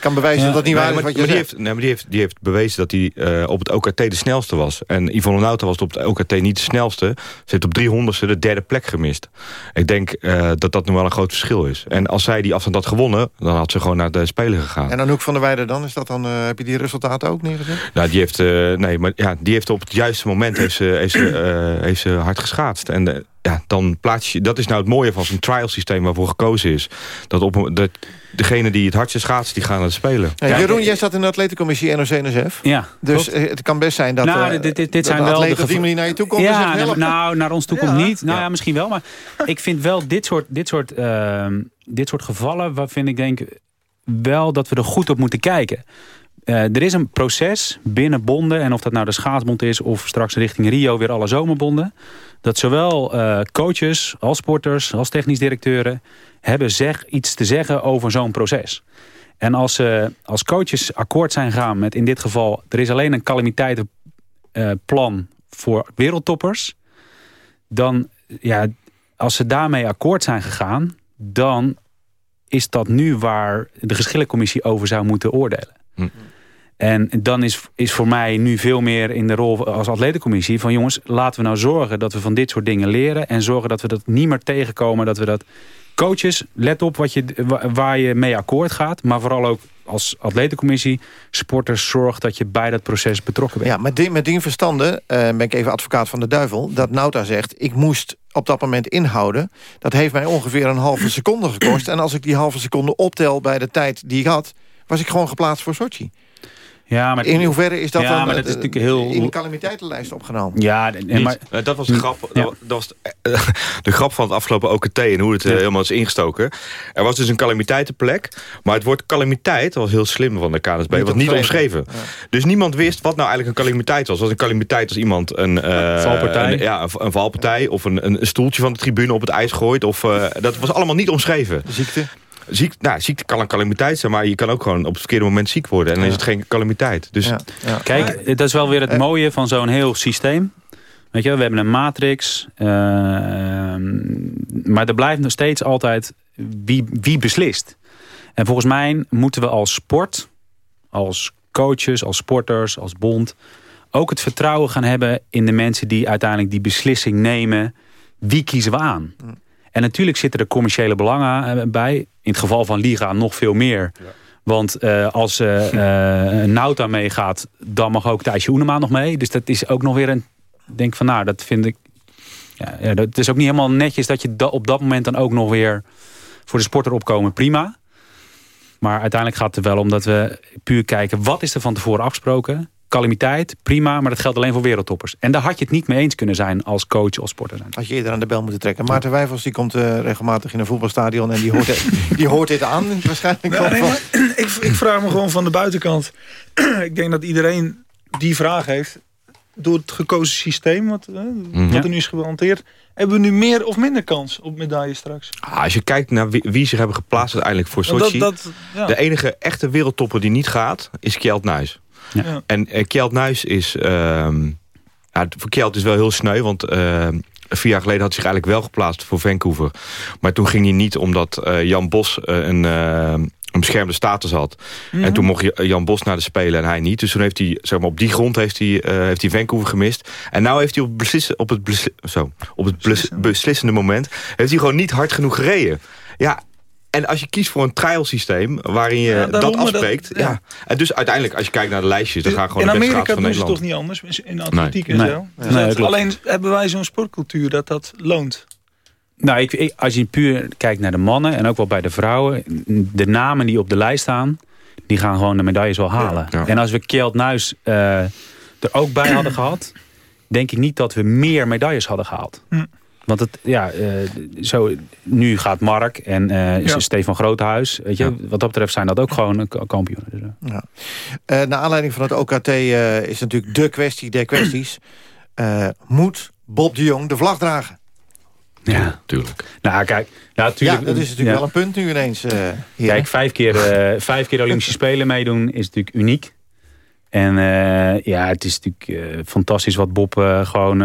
kan bewijzen ja. dat dat niet waar is wat je maar die heeft, nee, maar die heeft, die heeft bewezen dat hij uh, op het OKT de snelste was. En Yvonne Nauta was op het OKT niet de snelste. Ze heeft op 300ste de derde plek gemist. Ik denk uh, dat dat nu wel een groot verschil is. En als zij die afstand had gewonnen, dan had ze gewoon naar de Spelen gegaan. En dan Hoek van der Weijden dan? Is dat dan heb je die resultaten ook neergezet? Nou, die heeft, nee, maar ja, die heeft op het juiste moment heeft ze, heeft ze, heeft ze hard geschaatst. En ja, dan plaats je... Dat is nou het mooie van zo'n trial systeem waarvoor gekozen is. Dat op dat degene die het hardste schaatsen, die gaan naar de spelen. Ja, Jeroen, jij zat in de atletencommissie NOC-NSF. Ja, Dus klopt. het kan best zijn dat, nou, uh, dit, dit, zijn wel de op die manier naar je toe komt. Ja, nou, nou, naar ons toe komt ja. niet. Nou ja. ja. misschien wel. Maar ik vind wel dit soort, dit soort, uh, dit soort gevallen... waar vind ik denk wel dat we er goed op moeten kijken. Uh, er is een proces binnen bonden, en of dat nou de schaatsbond is... of straks richting Rio weer alle zomerbonden... dat zowel uh, coaches als sporters als technisch directeuren... hebben zeg, iets te zeggen over zo'n proces. En als, uh, als coaches akkoord zijn gegaan met in dit geval... er is alleen een calamiteitenplan voor wereldtoppers... dan, ja, als ze daarmee akkoord zijn gegaan... dan is dat nu waar de geschillencommissie over zou moeten oordelen. Hm. En dan is, is voor mij nu veel meer in de rol als atletencommissie... van jongens, laten we nou zorgen dat we van dit soort dingen leren... en zorgen dat we dat niet meer tegenkomen. Dat we dat coaches, let op wat je, waar je mee akkoord gaat... maar vooral ook als atletencommissie, sporters, zorg dat je bij dat proces betrokken bent. Ja, met die, met die verstande uh, ben ik even advocaat van de duivel... dat Nauta zegt, ik moest op dat moment inhouden. Dat heeft mij ongeveer een halve seconde gekost. En als ik die halve seconde optel bij de tijd die ik had... was ik gewoon geplaatst voor Sochi. Ja, maar, in hoeverre is dat ja, dan maar dat is natuurlijk heel... in de calamiteitenlijst opgenomen? Ja, en, maar, uh, dat was de grap, dat, was de, uh, de, grap van het afgelopen OKT en hoe het helemaal is ingestoken. Er was dus een calamiteitenplek, maar het woord calamiteit was heel slim van de KNSB, niet was niet omschreven. Ja. Dus niemand wist wat nou eigenlijk een calamiteit was. Was een calamiteit als iemand een, valpartij, een, ja, een, een, valpartij of een, een, stoeltje van de tribune op het ijs gooit. Of, dat was allemaal niet omschreven. De ziekte? Ziek, nou, ziekte kan een calamiteit zijn, maar je kan ook gewoon op het verkeerde moment ziek worden. En dan ja. is het geen calamiteit. Dus... Ja. Ja. Kijk, dat is wel weer het mooie van zo'n heel systeem. Weet je, we hebben een matrix. Uh, maar er blijft nog steeds altijd wie, wie beslist. En volgens mij moeten we als sport, als coaches, als sporters, als bond... ook het vertrouwen gaan hebben in de mensen die uiteindelijk die beslissing nemen. Wie kiezen we aan? Hm. En natuurlijk zitten er commerciële belangen bij. In het geval van Liga nog veel meer. Ja. Want uh, als uh, uh, Nauta meegaat, dan mag ook Thijsje Oenema nog mee. Dus dat is ook nog weer een... denk van, nou, dat vind ik... Ja, ja, dat is ook niet helemaal netjes dat je da op dat moment dan ook nog weer voor de sporter opkomen. Prima. Maar uiteindelijk gaat het er wel om dat we puur kijken... wat is er van tevoren afgesproken? Calamiteit, prima, maar dat geldt alleen voor wereldtoppers. En daar had je het niet mee eens kunnen zijn als coach of sporter zijn. Had je eerder aan de bel moeten trekken. Maarten Wijfels die komt uh, regelmatig in een voetbalstadion en die hoort, dit, die hoort dit aan waarschijnlijk. Ja, nee, maar, ik, ik vraag me gewoon van de buitenkant. ik denk dat iedereen die vraag heeft door het gekozen systeem wat, uh, mm -hmm. wat er nu is gehanteerd... hebben we nu meer of minder kans op medailles straks? Ah, als je kijkt naar wie, wie zich hebben geplaatst uiteindelijk voor Sochi... Dat, dat, ja. de enige echte wereldtopper die niet gaat, is Kjeld Nuis. Ja. En uh, Kjeld Nuis is... Uh, ja, voor Kjeld is wel heel sneu, want... Uh, vier jaar geleden had hij zich eigenlijk wel geplaatst voor Vancouver. Maar toen ging hij niet omdat uh, Jan Bos een, uh, een beschermde status had. Mm -hmm. En toen mocht Jan Bos naar de Spelen en hij niet. Dus toen heeft hij, zeg maar, op die grond heeft hij, uh, heeft hij Vancouver gemist. En nu heeft hij op, beslissen, op het, besli zo, op het beslissende. beslissende moment... heeft hij gewoon niet hard genoeg gereden. Ja, en als je kiest voor een trial systeem waarin je ja, dat afspreekt... Dat, ja. ja. En dus uiteindelijk, als je kijkt naar de lijstjes... dan gaan gewoon in de Amerika doen ze toch niet anders? In de atletiek nee. en zo. Nee. Dus nee, dat, alleen hebben wij zo'n sportcultuur dat dat loont. Nou, ik, ik, als je puur kijkt naar de mannen en ook wel bij de vrouwen... de namen die op de lijst staan... die gaan gewoon de medailles wel halen. Ja, en als we Kjeld Nuis uh, er ook bij hadden gehad... denk ik niet dat we meer medailles hadden gehaald. Hm. Want het, ja, uh, zo, nu gaat Mark en uh, ja. Stefan Groothuis. Weet je, ja. Wat dat betreft zijn dat ook gewoon kampioenen. Dus, uh. ja. uh, naar aanleiding van het OKT is natuurlijk de kwestie der kwesties. moet Bob de Jong de vlag dragen? Ja, tuurlijk. Nou, kijk, nou, tuurlijk, ja, dat is natuurlijk wel een punt nu ineens. kijk, vijf keer, vijf keer Olympische Spelen meedoen is natuurlijk uniek. En ja, het is natuurlijk fantastisch wat Bob gewoon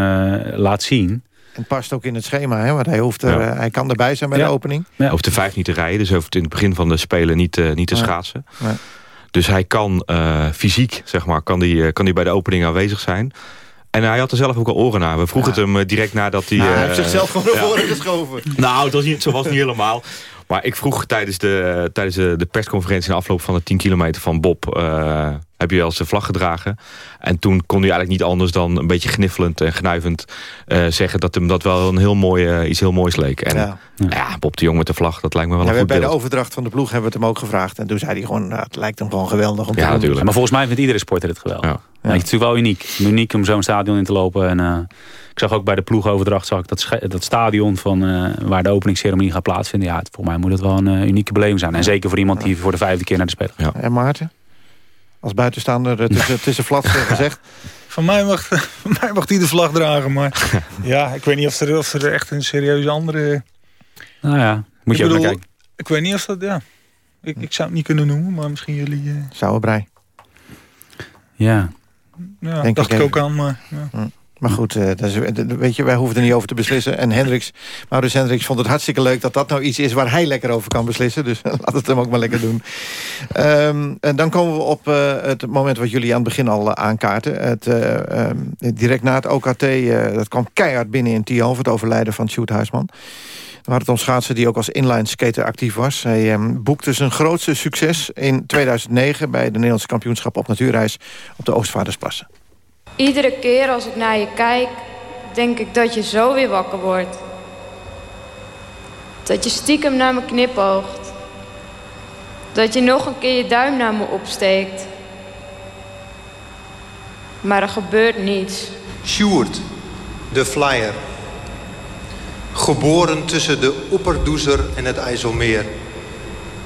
laat zien. En past ook in het schema, hè? want hij, hoeft er, ja. hij kan erbij zijn bij ja. de opening. Hij hoeft de vijf niet te rijden, dus hij hoeft in het begin van de Spelen niet, uh, niet te schaatsen. Nee. Dus hij kan uh, fysiek, zeg maar, kan die, kan die bij de opening aanwezig zijn. En hij had er zelf ook al oren naar. We vroegen het hem direct nadat hij... Nou, hij heeft zichzelf gewoon naar voren geschoven. Nou, het was niet, zo was niet helemaal. Maar ik vroeg tijdens de, tijdens de, de persconferentie... in afloop van de 10 kilometer van Bob... Heb je wel zijn vlag gedragen. En toen kon hij eigenlijk niet anders dan een beetje gniffelend en gnuivend uh, zeggen... dat hem dat wel een heel mooi, uh, iets heel moois leek. En ja. ja. Bob de Jong met de vlag, dat lijkt me wel ja, een goed Bij beeld. de overdracht van de ploeg hebben we het hem ook gevraagd. En toen zei hij gewoon, nou, het lijkt hem gewoon geweldig. Om ja, natuurlijk. Maar volgens mij vindt iedere sporter het geweldig. Ja. Ja. Het is natuurlijk wel uniek. Uniek om zo'n stadion in te lopen. En, uh, ik zag ook bij de ploegoverdracht zag ik dat, dat stadion van, uh, waar de openingsceremonie gaat plaatsvinden. Ja, voor mij moet het wel een uh, unieke beleving zijn. En zeker voor iemand die voor de vijfde keer naar de Spelen gaat. Ja. En Maarten? Als buitenstaander tussen, tussen flats gezegd. Van mij, mag, van mij mag hij de vlag dragen. Maar ja, ik weet niet of er, of er echt een serieuze andere... Nou ja, moet je ik bedoel, ook naar kijken. Ik weet niet of dat... Ja, ik, ik zou het niet kunnen noemen, maar misschien jullie... Uh... Sauerbrei. Ja. Ja, Denk dacht ik, ik ook aan, maar... Ja. Maar goed, uh, weet je, wij hoeven er niet over te beslissen. En Hendricks, Maurits Hendricks vond het hartstikke leuk... dat dat nou iets is waar hij lekker over kan beslissen. Dus laat het hem ook maar lekker doen. Um, en dan komen we op uh, het moment wat jullie aan het begin al aankaarten. Het, um, direct na het OKT, dat kwam keihard binnen in Tialf... het overlijden van Sjoerd Huisman. We hadden het om schaatsen die ook als inline skater actief was. Hij um, boekte zijn grootste succes in 2009... bij de Nederlandse kampioenschap op natuurreis op de Oostvaardersplassen. Iedere keer als ik naar je kijk, denk ik dat je zo weer wakker wordt. Dat je stiekem naar me knipoogt. Dat je nog een keer je duim naar me opsteekt. maar er gebeurt niets. Sjoerd, de flyer. Geboren tussen de Opperdoezer en het IJsselmeer.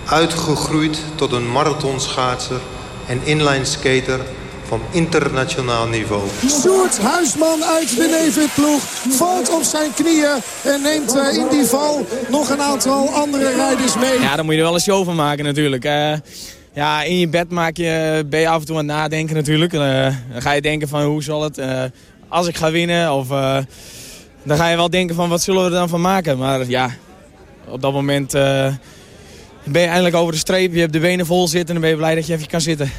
Uitgegroeid tot een marathonschaatser en inlineskater van internationaal niveau. Sjoerd Huisman uit de Nevenploeg valt op zijn knieën en neemt eh, in die val nog een aantal andere rijders mee. Ja, daar moet je er wel een show van maken natuurlijk. Uh, ja, in je bed maak je, ben je af en toe aan het nadenken natuurlijk. Uh, dan ga je denken van hoe zal het als ik ga winnen of... dan ga je wel denken van wat zullen we er dan van maken. Maar ja, op dat moment ben je eindelijk over de streep. Je hebt de benen vol zitten en dan ben je blij dat je even kan zitten.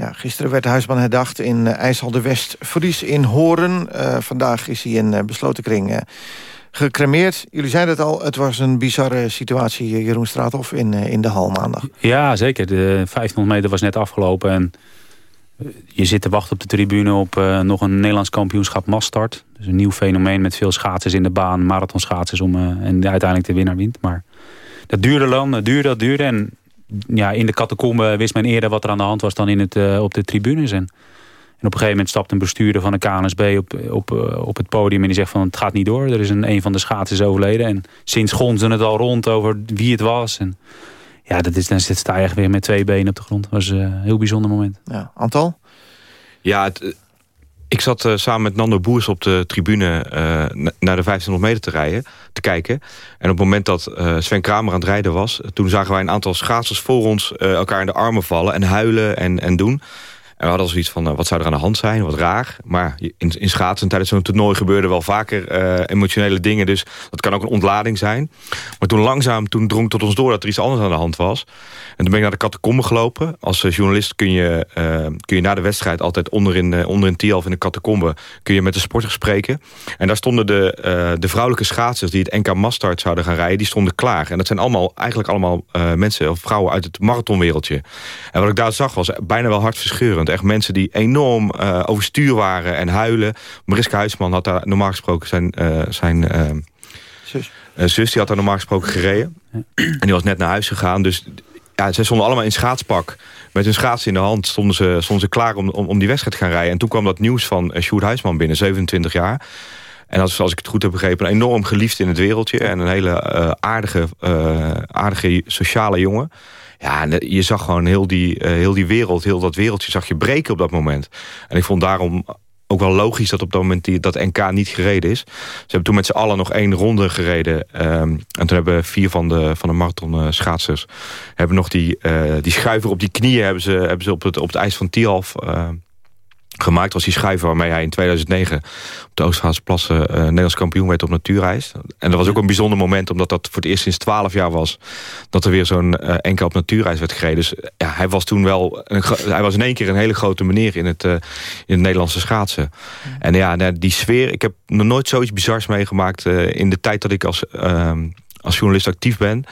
Ja, gisteren werd Huisman herdacht in uh, IJshal de West Fries in Horen. Uh, vandaag is hij in uh, besloten kring gecremeerd. Jullie zeiden het al, het was een bizarre situatie, Jeroen Straathof, in, in de hal maandag. Ja, zeker. De 1500 meter was net afgelopen en je zit te wachten op de tribune op nog een Nederlands kampioenschap Mastart. Dus een nieuw fenomeen met veel schaatsers in de baan, marathonschaatsers om en uiteindelijk de winnaar wint. Maar dat duurde lang, dat duurde, dat duurde en ja, in de catacombe wist men eerder wat er aan de hand was dan in het, uh, op de tribunes. En, en, op een gegeven moment stapt een bestuurder van de KNSB op, op, uh, op het podium en die zegt van het gaat niet door. Er is een, een van de schaatsers overleden. En sinds gonzen het al rond over wie het was. En ja, dat is, dan sta je echt weer met twee benen op de grond. Dat was uh, een heel bijzonder moment. Ja, Antal? Ja, het, ik zat uh, samen met Nando Boers op de tribune uh, naar de 1500 meter te rijden, te kijken. En op het moment dat uh, Sven Kramer aan het rijden was... toen zagen wij een aantal schaatsers voor ons elkaar in de armen vallen... en huilen en, en doen. We hadden al zoiets van, uh, wat zou er aan de hand zijn? Wat raar. Maar in, in schaatsen tijdens zo'n toernooi gebeurden wel vaker uh, emotionele dingen. Dus dat kan ook een ontlading zijn. Maar toen langzaam, toen drong tot ons door dat er iets anders aan de hand was. En toen ben ik naar de catacombe gelopen. Als uh, journalist kun je, kun je na de wedstrijd altijd onderin, onderin Tialf in de catacombe... kun je met de sporters spreken. En daar stonden de, de vrouwelijke schaatsers die het NK Mastart zouden gaan rijden... die stonden klaar. En dat zijn allemaal, eigenlijk allemaal mensen of vrouwen uit het marathonwereldje. En wat ik daar zag was bijna wel hartverscheurend Echt mensen die enorm uh, overstuur waren en huilen. Mariska Huisman had daar normaal gesproken zijn... Uh, zijn uh, zus. zus, die had daar normaal gesproken gereden. En die was net naar huis gegaan. Dus ja, zij stonden allemaal in schaatspak. Met hun schaats in de hand stonden ze, stonden ze klaar om, om, om die wedstrijd te gaan rijden. En toen kwam dat nieuws van uh, Sjoerd Huisman binnen, 27 jaar. En als, als ik het goed heb begrepen, een enorm geliefd in het wereldje. En een hele uh, aardige, uh, aardige sociale jongen. Ja, je zag gewoon heel die, uh, heel die wereld, heel dat wereldje zag je breken op dat moment. En ik vond daarom ook wel logisch dat op dat moment die, dat NK niet gereden is. Ze hebben toen met z'n allen nog één ronde gereden. Um, en toen hebben vier van de, van de marathon uh, schaatsers... hebben nog die, uh, die schuiver op die knieën... hebben ze, hebben ze op, het, op het ijs van Tialf gemaakt was die schuiver waarmee hij in 2009 op de Oostvaardersplassen uh, Nederlands kampioen werd op natuurreis. En dat was ook een bijzonder moment, omdat dat voor het eerst sinds 12 jaar was dat er weer zo'n uh, enkel op natuurreis werd gereden. Dus ja, hij was toen wel, een, hij was in één keer een hele grote meneer in het, uh, in het Nederlandse schaatsen. En ja, die sfeer, ik heb nog nooit zoiets bizars meegemaakt in de tijd dat ik als ehm, als journalist actief ben...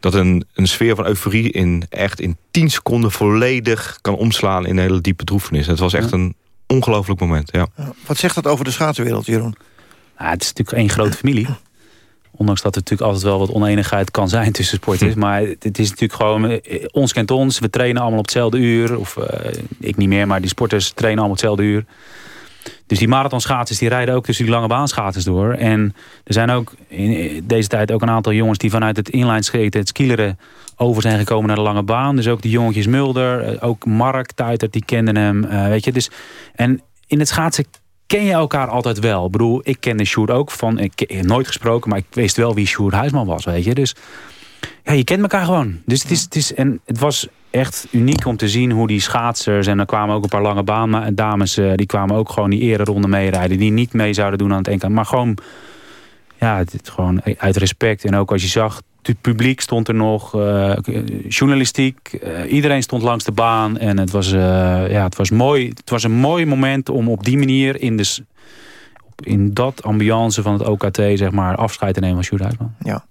dat een, een sfeer van euforie in, echt in 10 seconden volledig kan omslaan... in een hele diepe droefenis. Het was echt een ongelooflijk moment, ja. Wat zegt dat over de schaatswereld, Jeroen? Nou, het is natuurlijk één grote familie. Ondanks dat er natuurlijk altijd wel wat oneenigheid kan zijn tussen sporters. Hm. Maar het is natuurlijk gewoon, eh, ons kent ons. We trainen allemaal op hetzelfde uur. Of uh, ik niet meer, maar die sporters trainen allemaal op hetzelfde uur. Dus die marathonschaatsers die rijden ook tussen die lange baanschaatsers door. En er zijn ook in deze tijd ook een aantal jongens die vanuit het inline skaten, het skileren, over zijn gekomen naar de lange baan. Dus ook die jongetjes Mulder, eh, ook Mark Tuitert, die kenden hem. Uh, weet je, dus, en in het schaatsen ken je elkaar altijd wel. Ik bedoel, ik kende Sjoerd ook van, ik nooit gesproken, maar ik wist wel wie Sjoerd Huisman was, weet je. Dus ja, je kent elkaar gewoon. Dus het is, het is, en het was echt uniek om te zien hoe die schaatsers... en er kwamen ook een paar lange baan dames... Eh, die kwamen ook gewoon die ereronde meerijden... die niet mee zouden doen aan het enkele. Maar gewoon, ja, het, gewoon uit respect. En ook als je zag, het publiek stond er nog, uh, journalistiek, uh, iedereen stond langs de baan. En het was, uh, ja, het was mooi. Het was een mooi moment om op die manier in, de, in dat ambiance van het OKT zeg maar, afscheid te nemen van Sjoerd Huisman. Ja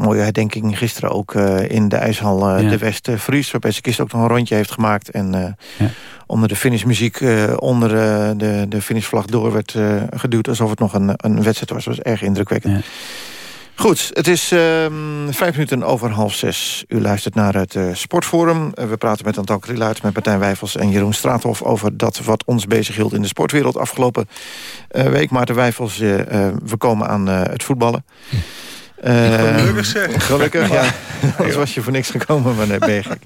mooie herdenking gisteren ook uh, in de ijshal uh, ja. de West-Fries. Waarbij ze kist ook nog een rondje heeft gemaakt. En uh, ja. onder de finishmuziek onder de, de finishvlag door werd geduwd. Alsof het nog een, een wedstrijd was. Dat was erg indrukwekkend. Ja. Goed, het is ehm, vijf minuten over half zes. U luistert naar het uh, Sportforum. Uh, we praten met Antal Krielaert, met Martijn Wijfels en Jeroen Straathof... over dat wat ons bezighield in de sportwereld afgelopen uh, week. Maarten Wijfels, we komen aan het voetballen. Uh, gelukkig zeg. Gelukkig, ja. Anders was je voor niks gekomen, maar nee, ben je gek.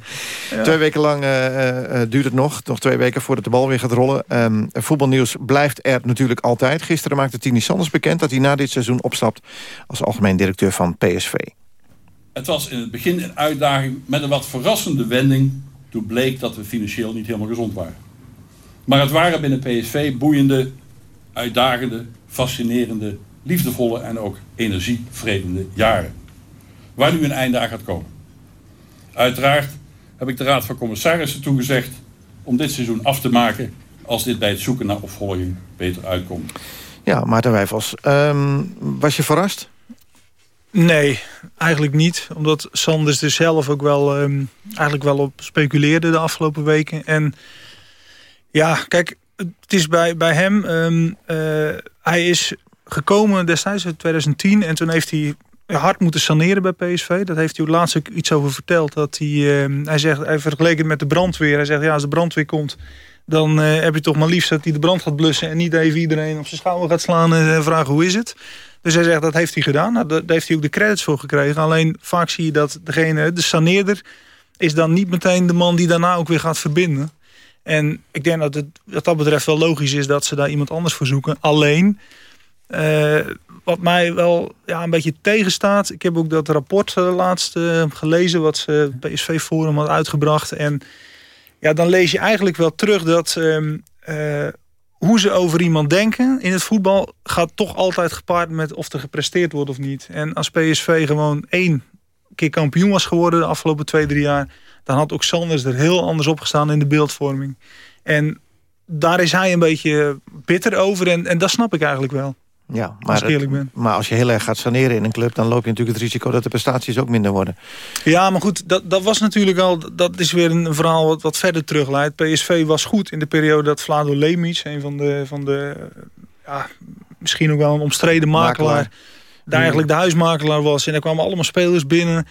Ja. Twee weken lang uh, uh, duurt het nog. Nog twee weken voordat de bal weer gaat rollen. Um, voetbalnieuws blijft er natuurlijk altijd. Gisteren maakte Tini Sanders bekend dat hij na dit seizoen opstapt... als algemeen directeur van PSV. Het was in het begin een uitdaging met een wat verrassende wending... toen bleek dat we financieel niet helemaal gezond waren. Maar het waren binnen PSV boeiende, uitdagende, fascinerende liefdevolle en ook energievredende jaren. Waar nu een einde aan gaat komen. Uiteraard heb ik de Raad van Commissarissen toegezegd om dit seizoen af te maken als dit bij het zoeken naar opvolging beter uitkomt. Ja, Maarten Wijfels, um, was je verrast? Nee, eigenlijk niet. Omdat Sanders er zelf ook wel, um, eigenlijk wel op speculeerde de afgelopen weken. En ja, kijk, het is bij, bij hem... Um, uh, hij is gekomen destijds in 2010. En toen heeft hij hard moeten saneren bij PSV. Dat heeft hij laatst ook iets over verteld. Dat hij, uh, hij, zegt, hij vergeleken met de brandweer. Hij zegt, ja, als de brandweer komt... dan uh, heb je toch maar liefst dat hij de brand gaat blussen... en niet even iedereen op zijn schouder gaat slaan en vragen hoe is het. Dus hij zegt, dat heeft hij gedaan. Nou, daar heeft hij ook de credits voor gekregen. Alleen vaak zie je dat degene, de saneerder... is dan niet meteen de man die daarna ook weer gaat verbinden. En ik denk dat het wat dat betreft wel logisch is... dat ze daar iemand anders voor zoeken. Alleen uh, wat mij wel ja, een beetje tegenstaat. Ik heb ook dat rapport uh, laatst uh, gelezen. Wat ze PSV Forum had uitgebracht. En ja, dan lees je eigenlijk wel terug dat... Um, hoe ze over iemand denken in het voetbal... gaat toch altijd gepaard met of er gepresteerd wordt of niet. En als PSV gewoon één keer kampioen was geworden... de afgelopen twee, drie jaar... dan had ook Sanders er heel anders op gestaan in de beeldvorming. En daar is hij een beetje bitter over. En, en dat snap ik eigenlijk wel. Ja, maar, als maar als je heel erg gaat saneren in een club... dan loop je natuurlijk het risico dat de prestaties ook minder worden. Ja, maar goed, dat, dat was natuurlijk al... dat is weer een verhaal wat, wat verder terugleidt. PSV was goed in de periode dat Vlado Lemic... een van de, van de ja, misschien ook wel een omstreden makelaar... daar eigenlijk de huismakelaar was. En er kwamen allemaal spelers binnen...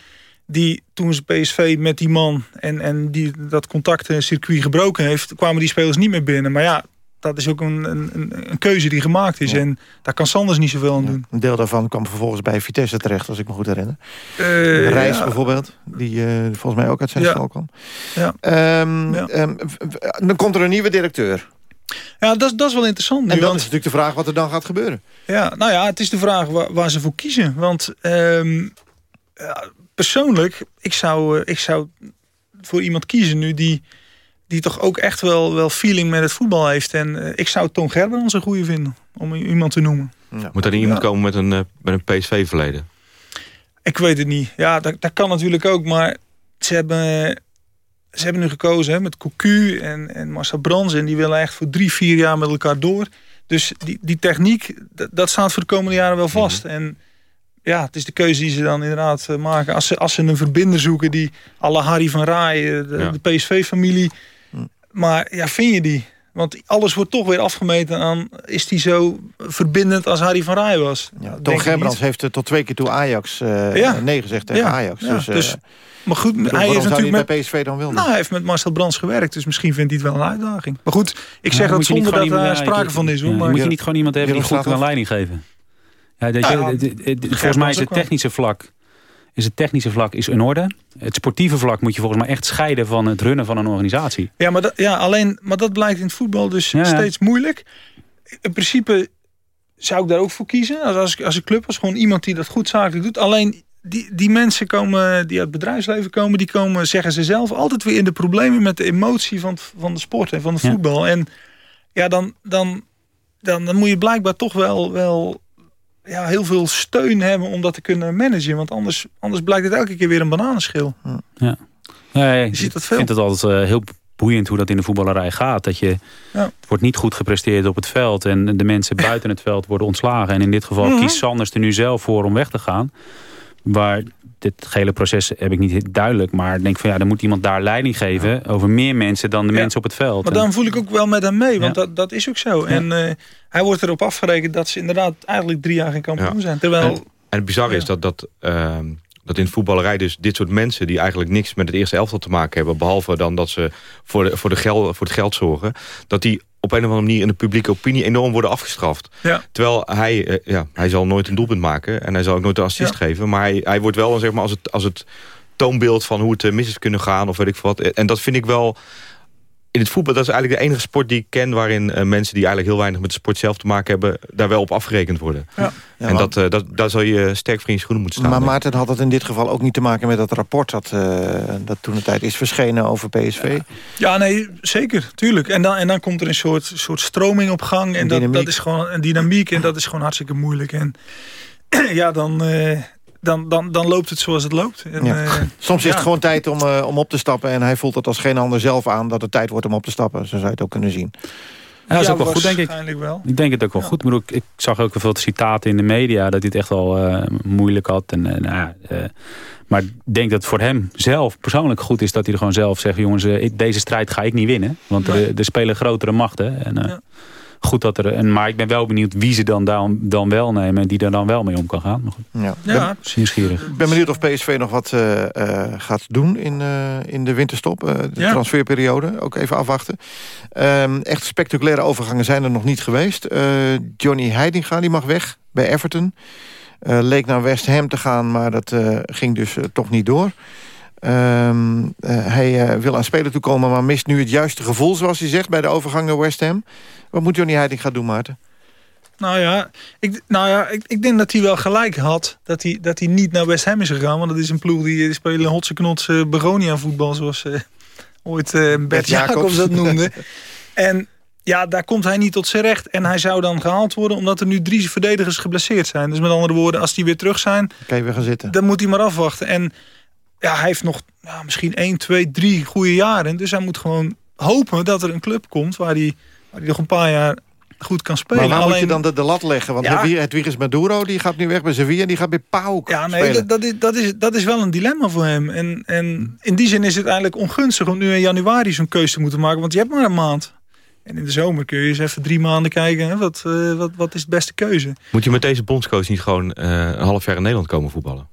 die toen ze PSV met die man en, en die dat contactcircuit gebroken heeft... kwamen die spelers niet meer binnen. Maar ja, dat is ook een, een, een keuze die gemaakt is. En daar kan Sanders niet zoveel aan doen. Een deel daarvan kwam vervolgens bij Vitesse terecht, als ik me goed herinner. Uh, Reis bijvoorbeeld, die uh, volgens mij ook uit zijn stal kwam. Ja. Um, um, dan komt er een nieuwe directeur. Ja, dat, dat is wel interessant. Nu, en dan want, is natuurlijk de vraag wat er dan gaat gebeuren. Ja, nou ja, het is de vraag waar, waar ze voor kiezen. Want um, ja, persoonlijk, ik zou, ik zou voor iemand kiezen nu die die toch ook echt wel, wel feeling met het voetbal heeft. En uh, ik zou Tom Gerbrands een goede vinden, om iemand te noemen. Ja. Moet er niet iemand komen met een, uh, met een PSV-verleden? Ik weet het niet. Ja, dat, dat kan natuurlijk ook, maar ze hebben, ze hebben nu gekozen hè, met Cocu en, en Marcel Brands. En die willen echt voor drie, vier jaar met elkaar door. Dus die, die techniek, dat, staat voor de komende jaren wel vast. Mhm. En ja, het is de keuze die ze dan inderdaad uh, maken. Als ze, als ze een verbinder zoeken die alle Harry van Rij, de, de PSV-familie... Maar ja, vind je die? Want alles wordt toch weer afgemeten aan... is die zo verbindend als Harry van Rij was? Ja, Tom Gerbrands heeft tot twee keer toe Ajax uh, ja. nee gezegd tegen Ajax. dus, uh, dus, maar goed, hij heeft natuurlijk met PSV dan wil. Nou, hij heeft met Marcel Brands gewerkt, dus misschien vindt hij het wel een uitdaging. Maar goed, ik zeg dat zonder dat er sprake van is. Hoor, maar moet je niet gewoon iemand hebben die goed kan leiding geven? Ja, dat je, volgens mij is het technische vlak is het technische vlak is in orde. Het sportieve vlak moet je volgens mij echt scheiden van het runnen van een organisatie. Ja, maar dat, ja, alleen, maar dat blijkt in het voetbal dus steeds moeilijk. In principe zou ik daar ook voor kiezen. Als, als, als een club was gewoon iemand die dat goed zakelijk doet. Alleen die, die mensen komen, die uit het bedrijfsleven komen... die komen, zeggen ze zelf, altijd weer in de problemen... met de emotie van, van de sport en van de voetbal. En ja, dan, dan, dan, dan moet je blijkbaar toch wel, wel ja, heel veel steun hebben om dat te kunnen managen. Want anders, anders blijkt het elke keer weer een bananenschil. Ja. ja je ziet dat veel. Ik vind het altijd uh, heel boeiend hoe dat in de voetballerij gaat. Dat je, ja. Het wordt niet goed gepresteerd op het veld. En de mensen buiten het veld worden ontslagen. En in dit geval mm kiest Sanders er nu zelf voor om weg te gaan. Waar dit hele proces heb ik niet duidelijk. Maar ik denk van ja, dan moet iemand daar leiding geven over meer mensen dan de mensen op het veld. Maar dan voel ik ook wel met hem mee, want dat, dat is ook zo. En uh, hij wordt erop afgerekend dat ze inderdaad eigenlijk drie jaar geen kampioen zijn. Terwijl En het bizarre is dat, dat, ehm, dat in het voetballerij dus dit soort mensen... die eigenlijk niks met het eerste elftal te maken hebben... behalve dan dat ze voor, de, voor, de geld, voor het geld zorgen... dat die op een of andere manier in de publieke opinie enorm worden afgestraft. Ja. Terwijl hij, eh, ja, hij zal nooit een doelpunt maken en hij zal ook nooit een assist geven. Maar hij, hij wordt wel zeg maar, als, het, als het toonbeeld van hoe het eh, mis is kunnen gaan of weet ik wat. En dat vind ik wel in het voetbal, dat is eigenlijk de enige sport die ik ken... waarin uh, mensen die eigenlijk heel weinig met de sport zelf te maken hebben... daar wel op afgerekend worden. Ja. en dat, uh, dat, daar zal je sterk voor in je schoenen moeten staan. Maar Maarten had het in dit geval ook niet te maken met dat rapport... dat, uh, dat toen de tijd is verschenen over PSV. Ja, ja, nee, zeker, tuurlijk. En dan, en dan komt er een soort, soort stroming op gang. En dat, dat is gewoon een dynamiek en dat is gewoon hartstikke moeilijk. En ja, dan dan, dan, dan loopt het zoals het loopt. En, ja. uh, Soms is het gewoon tijd om, uh, om op te stappen... en hij voelt het als geen ander zelf aan dat het tijd wordt om op te stappen. Zo zou je het ook kunnen zien. Ja, dat is ook wel goed, denk ik. Wel. Ik denk het ook wel goed. Ik, bedoel, ik zag ook wel veel citaten in de media... dat hij het echt wel uh, moeilijk had. En, nou maar ik denk dat het voor hem zelf persoonlijk goed is... dat hij er gewoon zelf zegt... jongens, deze strijd ga ik niet winnen. Want nee. er, er, spelen grotere machten. En, ja goed dat er... En, maar ik ben wel benieuwd wie ze dan, dan, dan wel nemen... en die er dan wel mee om kan gaan. Maar goed, ja. ja. nieuwsgierig. Ik ben benieuwd of PSV nog wat uh, uh, gaat doen in, uh, in de winterstop. de ja. transferperiode. Ook even afwachten. Um, echt spectaculaire overgangen zijn er nog niet geweest. Johnny Heidinga die mag weg bij Everton. leek naar West Ham te gaan, maar dat ging dus toch niet door. Um, uh, hij uh, wil aan spelen toekomen, maar mist nu het juiste gevoel, zoals hij zegt, bij de overgang naar West Ham. Wat moet Johnny Heiding gaan doen, Maarten? Nou ja, ik, nou ja ik, ik denk dat hij wel gelijk had dat hij, dat hij niet naar West Ham is gegaan. Want dat is een ploeg die, die spelen hotse knots uh, Begonia voetbal, zoals uh, ooit uh, Bert, Bert Jacobs. Jacobs dat noemde. en ja, daar komt hij niet tot zijn recht. En hij zou dan gehaald worden omdat er nu drie verdedigers geblesseerd zijn. Dus met andere woorden, als die weer terug zijn... Kan je weer gaan zitten. Dan moet hij maar afwachten. En ja, hij heeft nog ja, misschien 1, 2, 3 goede jaren. Dus hij moet gewoon hopen dat er een club komt... waar hij, waar hij nog een paar jaar goed kan spelen. Maar waar Alleen, moet je dan de, de lat leggen? Want ja, Hedwiges Maduro die gaat nu weg bij Sevilla... en die gaat bij PAOK Ja, nee, dat, dat, is, dat, is, dat is wel een dilemma voor hem. En, en in die zin is het eigenlijk ongunstig... om nu in januari zo'n keuze te moeten maken. Want je hebt maar een maand. En in de zomer kun je eens even drie maanden kijken... Hè, wat, uh, wat, wat is de beste keuze. Moet je met deze bondscoach niet gewoon uh, een half jaar in Nederland komen voetballen?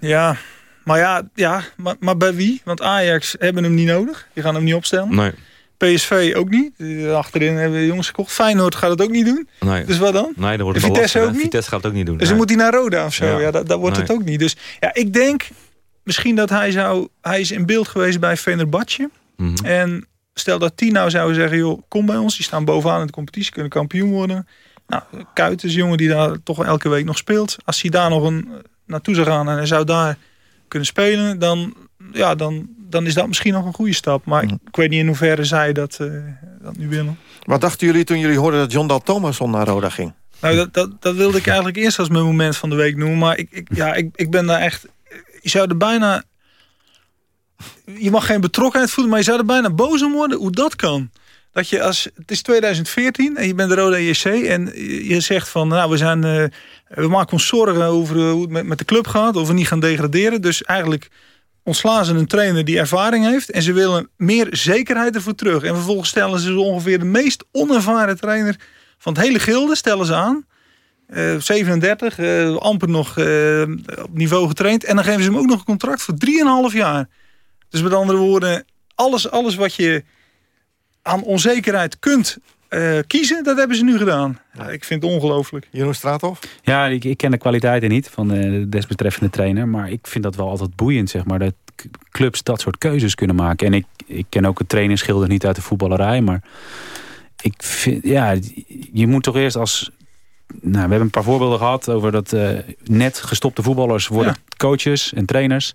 ja, maar ja, ja maar, maar bij wie? Want Ajax hebben hem niet nodig. Die gaan hem niet opstellen. Nee. PSV ook niet. Achterin hebben de jongens gekocht. Feyenoord gaat het ook niet doen. Nee. Dus wat dan? Nee, dan wordt het Vitesse lastig, ook niet. Vitesse gaat het ook niet doen. Dus dan moet hij naar Roda of zo. Ja, ja dat, dat wordt Nee. het ook niet. Dus ja, ik denk misschien dat hij zou... Hij is in beeld geweest bij Fenerbahce. Mhm. En stel dat die nou zou zeggen... joh, kom bij ons. Die staan bovenaan in de competitie. Kunnen kampioen worden. Nou, Kuit is een jongen die daar toch elke week nog speelt. Als hij daar nog een, naartoe zou gaan... en hij zou daar kunnen spelen... dan, ja, dan, dan is dat misschien nog een goede stap. Maar ik, ik weet niet in hoeverre zij dat, eh, dat nu willen. Wat dachten jullie toen jullie hoorden dat John Dal Thomason naar Roda ging? Nou, dat, dat, dat wilde ik eigenlijk eerst als mijn moment van de week noemen. Maar ik, ik, ja, ik, ik ben daar echt... Je zou er bijna... Je mag geen betrokkenheid voelen, maar je zou er bijna boos om worden hoe dat kan. Dat je als... Het is 2014 en je bent de Roda JC en je zegt van... Nou, we, zijn, uh, we maken ons zorgen over uh, hoe het met, de club gaat. Of we niet gaan degraderen. Dus eigenlijk ontslaan ze een trainer die ervaring heeft. En ze willen meer zekerheid ervoor terug. En vervolgens stellen ze ongeveer de meest onervaren trainer van het hele gilde. Stellen ze aan. Uh, 37, uh, amper nog op niveau getraind. En dan geven ze hem ook nog een contract voor 3,5 jaar. Dus met andere woorden, alles, alles wat je aan onzekerheid kunt uh, kiezen, dat hebben ze nu gedaan. Ja, ik vind het ongelooflijk. Jeroen Straathof? Ja, ik, ik, ken de kwaliteiten niet van de desbetreffende trainer. Maar ik vind dat wel altijd boeiend, zeg maar. Dat clubs dat soort keuzes kunnen maken. En ik, ik ken ook het trainingsschilder niet uit de voetballerij. Maar ik vind, ja, je moet toch eerst als... Nou, we hebben een paar voorbeelden gehad over dat uh, net gestopte voetballers worden ja. coaches en trainers.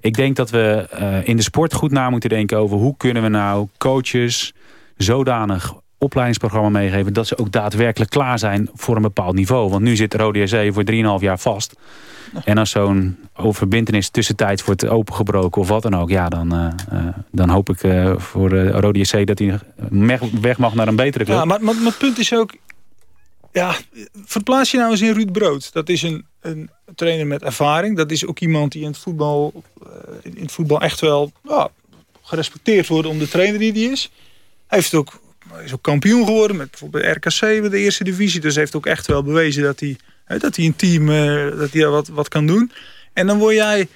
Ik denk dat we uh, in de sport goed na moeten denken over hoe kunnen we nou coaches zodanig opleidingsprogramma meegeven... dat ze ook daadwerkelijk klaar zijn voor een bepaald niveau. Want nu zit Rode JC voor 3,5 jaar vast. En als zo'n overbintenis tussentijds wordt opengebroken of wat dan ook... ja, dan, uh, uh, dan hoop ik uh, voor de Rode JC dat hij weg mag naar een betere club. Ja, maar, maar, maar het punt is ook... Ja, verplaats je nou eens in Ruud Brood. Dat is een, een trainer met ervaring. Dat is ook iemand die in het voetbal, in het voetbal echt wel ja, gerespecteerd wordt... om de trainer die hij is. Hij heeft ook is ook kampioen geworden met bijvoorbeeld RKC bij de eerste divisie. Dus heeft ook echt wel bewezen dat hij Hè, dat hij een team uh, dat hij wat, wat kan doen. En dan word jij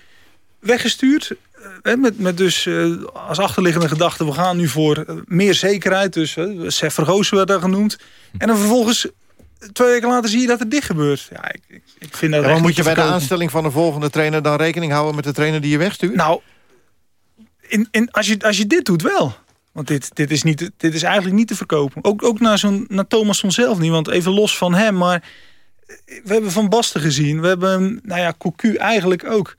weggestuurd. Uh, met, met dus uh, als achterliggende gedachte... we gaan nu voor meer zekerheid. Dus uh, Sef Vergozen werd daar genoemd. En dan vervolgens twee weken later zie je dat er dicht gebeurt. Ja, ik, ik vind dat ja, maar moet je bij de aanstelling van de volgende trainer... dan rekening houden met de trainer die je wegstuurt? Nou, in, in, als, je, als je dit doet wel. Want dit, dit, is, niet, dit is eigenlijk niet te verkopen. Ook, ook naar, naar Thomasson zelf niet. Want even los van hem, maar... We hebben Van Basten gezien. We hebben, nou ja, Cocu eigenlijk ook.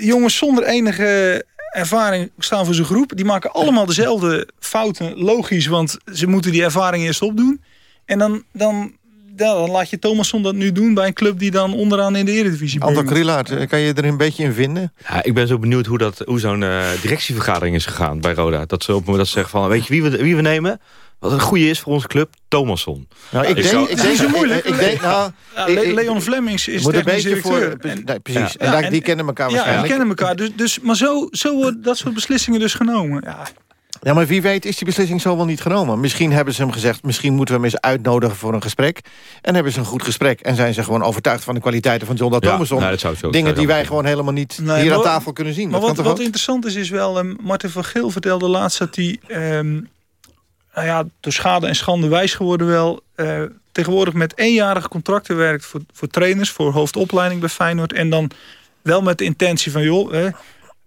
Jongens zonder enige ervaring staan voor zijn groep. Die maken allemaal dezelfde fouten. Logisch, want ze moeten die ervaring eerst opdoen. En dan, dan, dan laat je Thomasson dat nu doen bij een club die dan onderaan in de Eredivisie Anton Krielaert, kan je er een beetje in vinden? Ja, ik ben zo benieuwd hoe, dat, hoe zo'n uh, directievergadering is gegaan bij Roda. Dat ze op dat ze zeggen van, weet je wie we, wie we nemen? Wat een goede is voor onze club, Thomasson. Nou, ik, ik denk, ik denk, moeilijk. Ik, denk, nou, ja, Leon Flemings is technisch beetje directeur. Voor, en, nee, precies. Ja, en, die kennen elkaar waarschijnlijk. Ja, die kennen elkaar. Dus, dus, maar zo, zo worden dat soort beslissingen dus genomen. Ja. Ja, maar wie weet is die beslissing zo wel niet genomen. Misschien hebben ze hem gezegd, misschien moeten we hem eens uitnodigen voor een gesprek. En hebben ze een goed gesprek. En zijn ze gewoon overtuigd van de kwaliteiten van John ja, Thomason. Nou, zo, Dingen die wij gewoon helemaal niet nee, hier aan tafel kunnen zien. Maar wat, wat interessant is, is wel... Um, Martin van Geel vertelde laatst dat hij... Um, nou ja, door schade en schande wijs geworden wel... Uh, tegenwoordig met eenjarige contracten werkt voor, voor trainers... voor hoofdopleiding bij Feyenoord. En dan wel met de intentie van... joh, hè,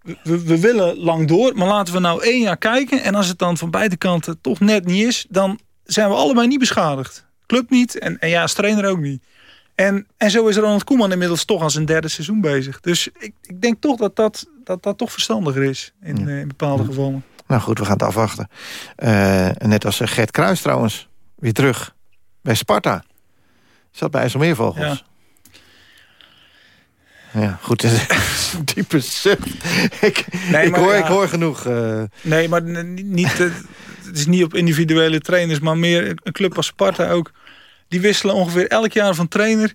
we, we, willen lang door, maar laten we nou één jaar kijken. En als het dan van beide kanten toch net niet is... dan zijn we allebei niet beschadigd. Club niet en, en ja, als trainer ook niet. En, en zo is Ronald Koeman inmiddels toch aan zijn derde seizoen bezig. Dus ik, ik denk toch dat dat, dat dat toch verstandiger is in, ja. in bepaalde gevallen. Nou goed, we gaan het afwachten. Uh, net als Gert Kruis trouwens, weer terug bij Sparta. Zat bij IJsselmeervogels. Ja. Ja, goed. Diepe zucht. ik, nee, ik, hoor, ja, ik hoor genoeg. Uh... Nee, maar niet, het is niet op individuele trainers, maar meer een club als Sparta ook. Die wisselen ongeveer elk jaar van trainer.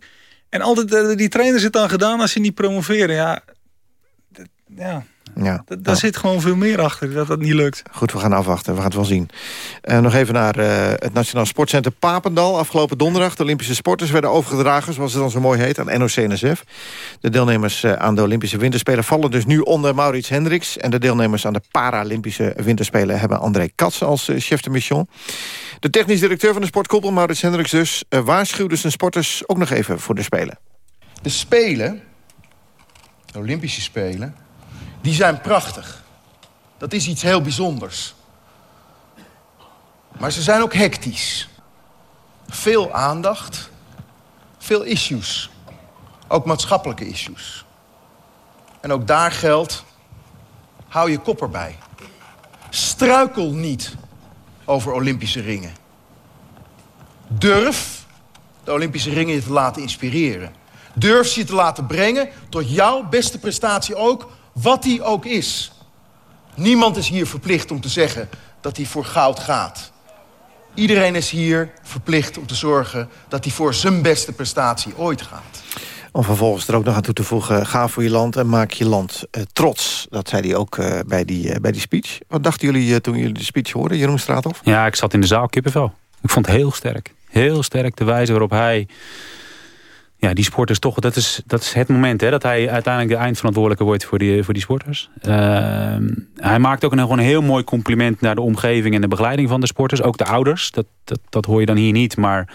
En altijd, die trainer zit dan gedaan als ze niet promoveren. Ja, ja ja. Daar nou. zit gewoon veel meer achter, dat dat niet lukt. Goed, we gaan afwachten, we gaan het wel zien. Uh, nog even naar uh, het Nationaal Sportcentrum Papendal. Afgelopen donderdag, de Olympische sporters werden overgedragen... zoals het dan zo mooi heet, aan NOC-NSF. De deelnemers uh, aan de Olympische Winterspelen vallen dus nu onder Maurits Hendricks... en de deelnemers aan de Paralympische Winterspelen... hebben André Katz als chef de mission. De technisch directeur van de sportkoepel, Maurits Hendricks dus... waarschuwde zijn sporters ook nog even voor de Spelen. De Spelen, de Olympische Spelen die zijn prachtig. Dat is iets heel bijzonders. Maar ze zijn ook hectisch. Veel aandacht, veel issues. Ook maatschappelijke issues. En ook daar geldt, hou je kop erbij. Struikel niet over Olympische ringen. Durf de Olympische ringen je te laten inspireren. Durf ze je te laten brengen tot jouw beste prestatie ook wat die ook is. Niemand is hier verplicht om te zeggen dat hij voor goud gaat. Iedereen is hier verplicht om te zorgen dat hij voor zijn beste prestatie ooit gaat. Om vervolgens er ook nog aan toe te voegen... ga voor je land en maak je land uh, trots. Dat zei hij ook uh, bij, die, uh, bij die speech. Wat dachten jullie toen jullie de speech hoorden, Jeroen Straathof? Ja, ik zat in de zaal kippenvel. Ik vond het heel sterk. Heel sterk de wijze waarop hij ja, die sporters toch, dat is, dat is het moment hè, dat hij uiteindelijk de eindverantwoordelijke wordt voor die, voor die sporters. Uh, hij maakt ook een, gewoon een heel mooi compliment naar de omgeving en de begeleiding van de sporters. Ook de ouders, dat, dat, dat hoor je dan hier niet. Maar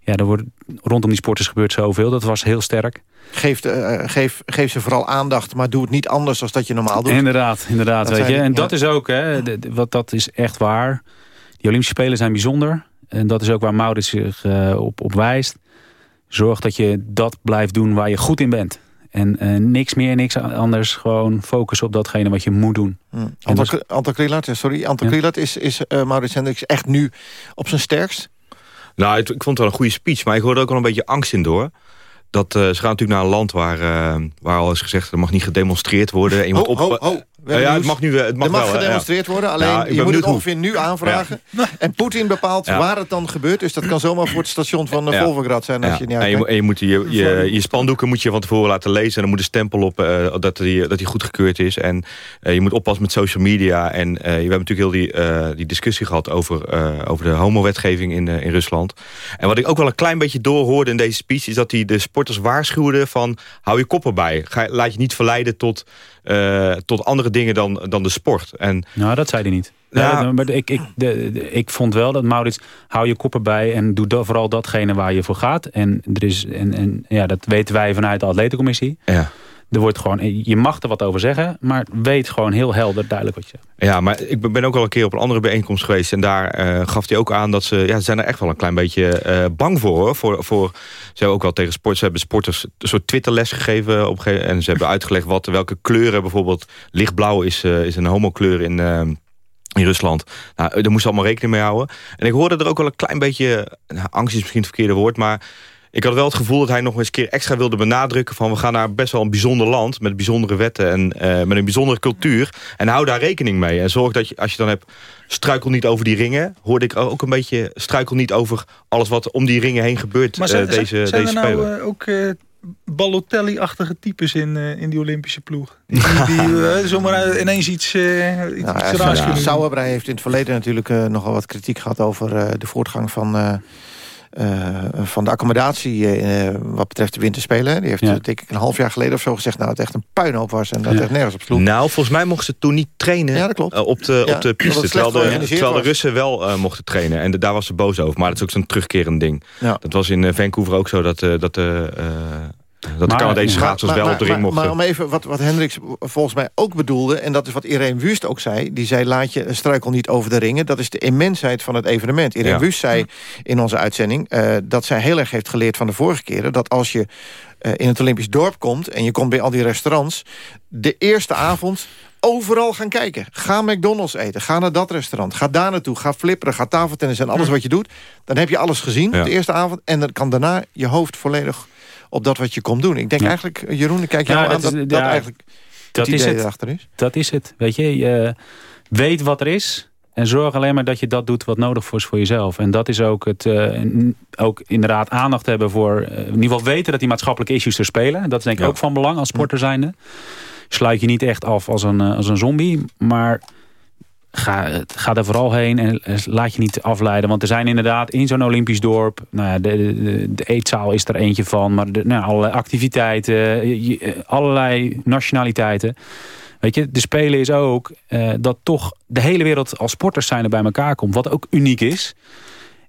ja, er wordt, rondom die sporters gebeurt zoveel. Dat was heel sterk. Geef, uh, geef, geef ze vooral aandacht, maar doe het niet anders dan dat je normaal doet. Inderdaad, inderdaad. Dat weet je. En dat is ook, hè, wat, dat is echt waar. Die Olympische Spelen zijn bijzonder. En dat is ook waar Maurits zich uh, op, op wijst. Zorg dat je dat blijft doen waar je goed in bent. En uh, niks meer, niks anders. Gewoon focus op datgene wat je moet doen. Hmm. Anton, Anton Krielaert, sorry. Anton ja. is, is uh, Maurits Hendricks echt nu op zijn sterkst? Nou, ik, ik, vond het wel een goede speech. Maar ik hoorde ook wel een beetje angst in door. Dat, uh, ze gaan natuurlijk naar een land waar, uh, waar al is gezegd... er mag niet gedemonstreerd worden. En je ho, op... ho, ho. Ja, het mag nu het mag er mag wel, gedemonstreerd ja. worden, alleen Ja, je moet het hoe. ongeveer nu aanvragen. En Poetin bepaalt Ja. waar het dan gebeurt. Dus dat kan zomaar voor het station van Ja. Volgograd zijn. Als Ja. je niet en, je, moet- en je moet je, je, je spandoeken moet je van tevoren laten lezen. En dan moet een stempel op eh, dat die, dat die goedgekeurd is. En eh, je moet oppassen met social media. En eh, we hebben natuurlijk heel die, eh, die discussie gehad over, eh, over de homowetgeving in, in Rusland. En wat ik ook wel een klein beetje doorhoorde in deze speech... is dat hij de sporters waarschuwde van hou je kop erbij. Ga, laat je niet verleiden tot, eh, tot andere dingen dan, dan de sport. En, Nou, dat zei hij niet. Ja. Ja, maar ik, ik, de, de- ik vond wel dat Maurits, hou je kop erbij en doe da- vooral datgene waar je voor gaat. En, er is, en, en ja, dat weten wij vanuit de atletencommissie. Ja. Er wordt gewoon, je mag er wat over zeggen, maar weet gewoon heel helder duidelijk wat je zegt. Ja, maar ik ben ook al een keer op een andere bijeenkomst geweest. En daar eh, gaf hij ook aan dat ze... Ja, ze zijn er echt wel een klein beetje eh, bang voor. Hoor. voor, voor ze ook wel tegen sport... Ze hebben sporters een soort Twitterles gegeven. Op gegeven, en ze hebben uitgelegd wat, welke kleuren bijvoorbeeld... Lichtblauw is, eh, is een homokleur in... in Rusland. Nou, daar moesten ze allemaal rekening mee houden. En ik hoorde er ook wel een klein beetje... Nou, angst is misschien het verkeerde woord, maar... Ik had wel het gevoel dat hij nog eens een keer extra wilde benadrukken... van we gaan naar best wel een bijzonder land... met bijzondere wetten en eh, met een bijzondere cultuur. En hou daar rekening mee. En zorg dat je, als je dan hebt... struikel niet over die ringen. Hoorde ik ook een beetje... struikel niet over alles wat om die ringen heen gebeurt... Maar zijn, eh, deze, zijn, zijn deze er nou eh, ook Balotelli-achtige types in, eh, in die Olympische ploeg? Die, die, zomaar ineens iets, eh, iets, Nou, iets ja, raars ja. kunnen doen. Sauerbrei heeft in het verleden natuurlijk eh, nogal wat kritiek gehad... over eh, de voortgang van, eh, van de accommodatie eh, wat betreft de winterspelen. Die heeft Ja. eh, denk ik een half jaar geleden of zo gezegd... nou, het echt een puinhoop was en dat het echt nergens op sloeg. Nou, volgens mij mochten ze toen niet trainen Ja, dat klopt. op de, Ja, op de piste. Terwijl de, terwijl. Russen wel eh, mochten trainen. En de- daar was ze boos over. Maar dat is ook zo'n terugkerend ding. Ja. Dat was in Vancouver ook zo dat, eh, dat, de eh, dat de Canadese schaatsers wel op de ring mochten. Maar om even wat, wat Hendricks volgens mij ook bedoelde... en dat is wat Irene Wust ook zei... die zei laat je struikel niet over de ringen. Dat is de immensheid van het evenement. Irene Ja. Wust zei in onze uitzending... eh, dat zij heel erg heeft geleerd van de vorige keren... dat als je eh, in het Olympisch dorp komt... en je komt bij al die restaurants... de eerste avond overal gaan kijken. Ga McDonald's eten, ga naar dat restaurant... ga daar naartoe, ga flipperen, ga tafeltennis en alles wat je doet. Dan heb je alles gezien Ja. de eerste avond... en dan kan daarna je hoofd volledig op dat wat je komt doen. Ik denk eigenlijk, Jeroen, ik kijk jou Ja, aan... dat dat, is- dat ja, eigenlijk Dat het is idee het. erachter is. Dat is het. Weet je, je weet wat er is. En zorg alleen maar dat je dat doet wat nodig is voor jezelf. En dat is ook het eh, ook inderdaad aandacht hebben voor... eh, in ieder geval weten dat die maatschappelijke issues er spelen. Dat is denk ik Ja. ook van belang als sporter zijnde. Sluit je niet echt af als een, eh, als een zombie. Maar ga, ga er vooral heen en laat je niet afleiden. Want er zijn inderdaad in zo'n Olympisch dorp... Nou ja, de, de, de eetzaal is er eentje van. Maar de, nou, allerlei activiteiten, allerlei nationaliteiten... Weet je, de Spelen is ook eh, dat toch de hele wereld als sporters zijn bij elkaar komt. Wat ook uniek is.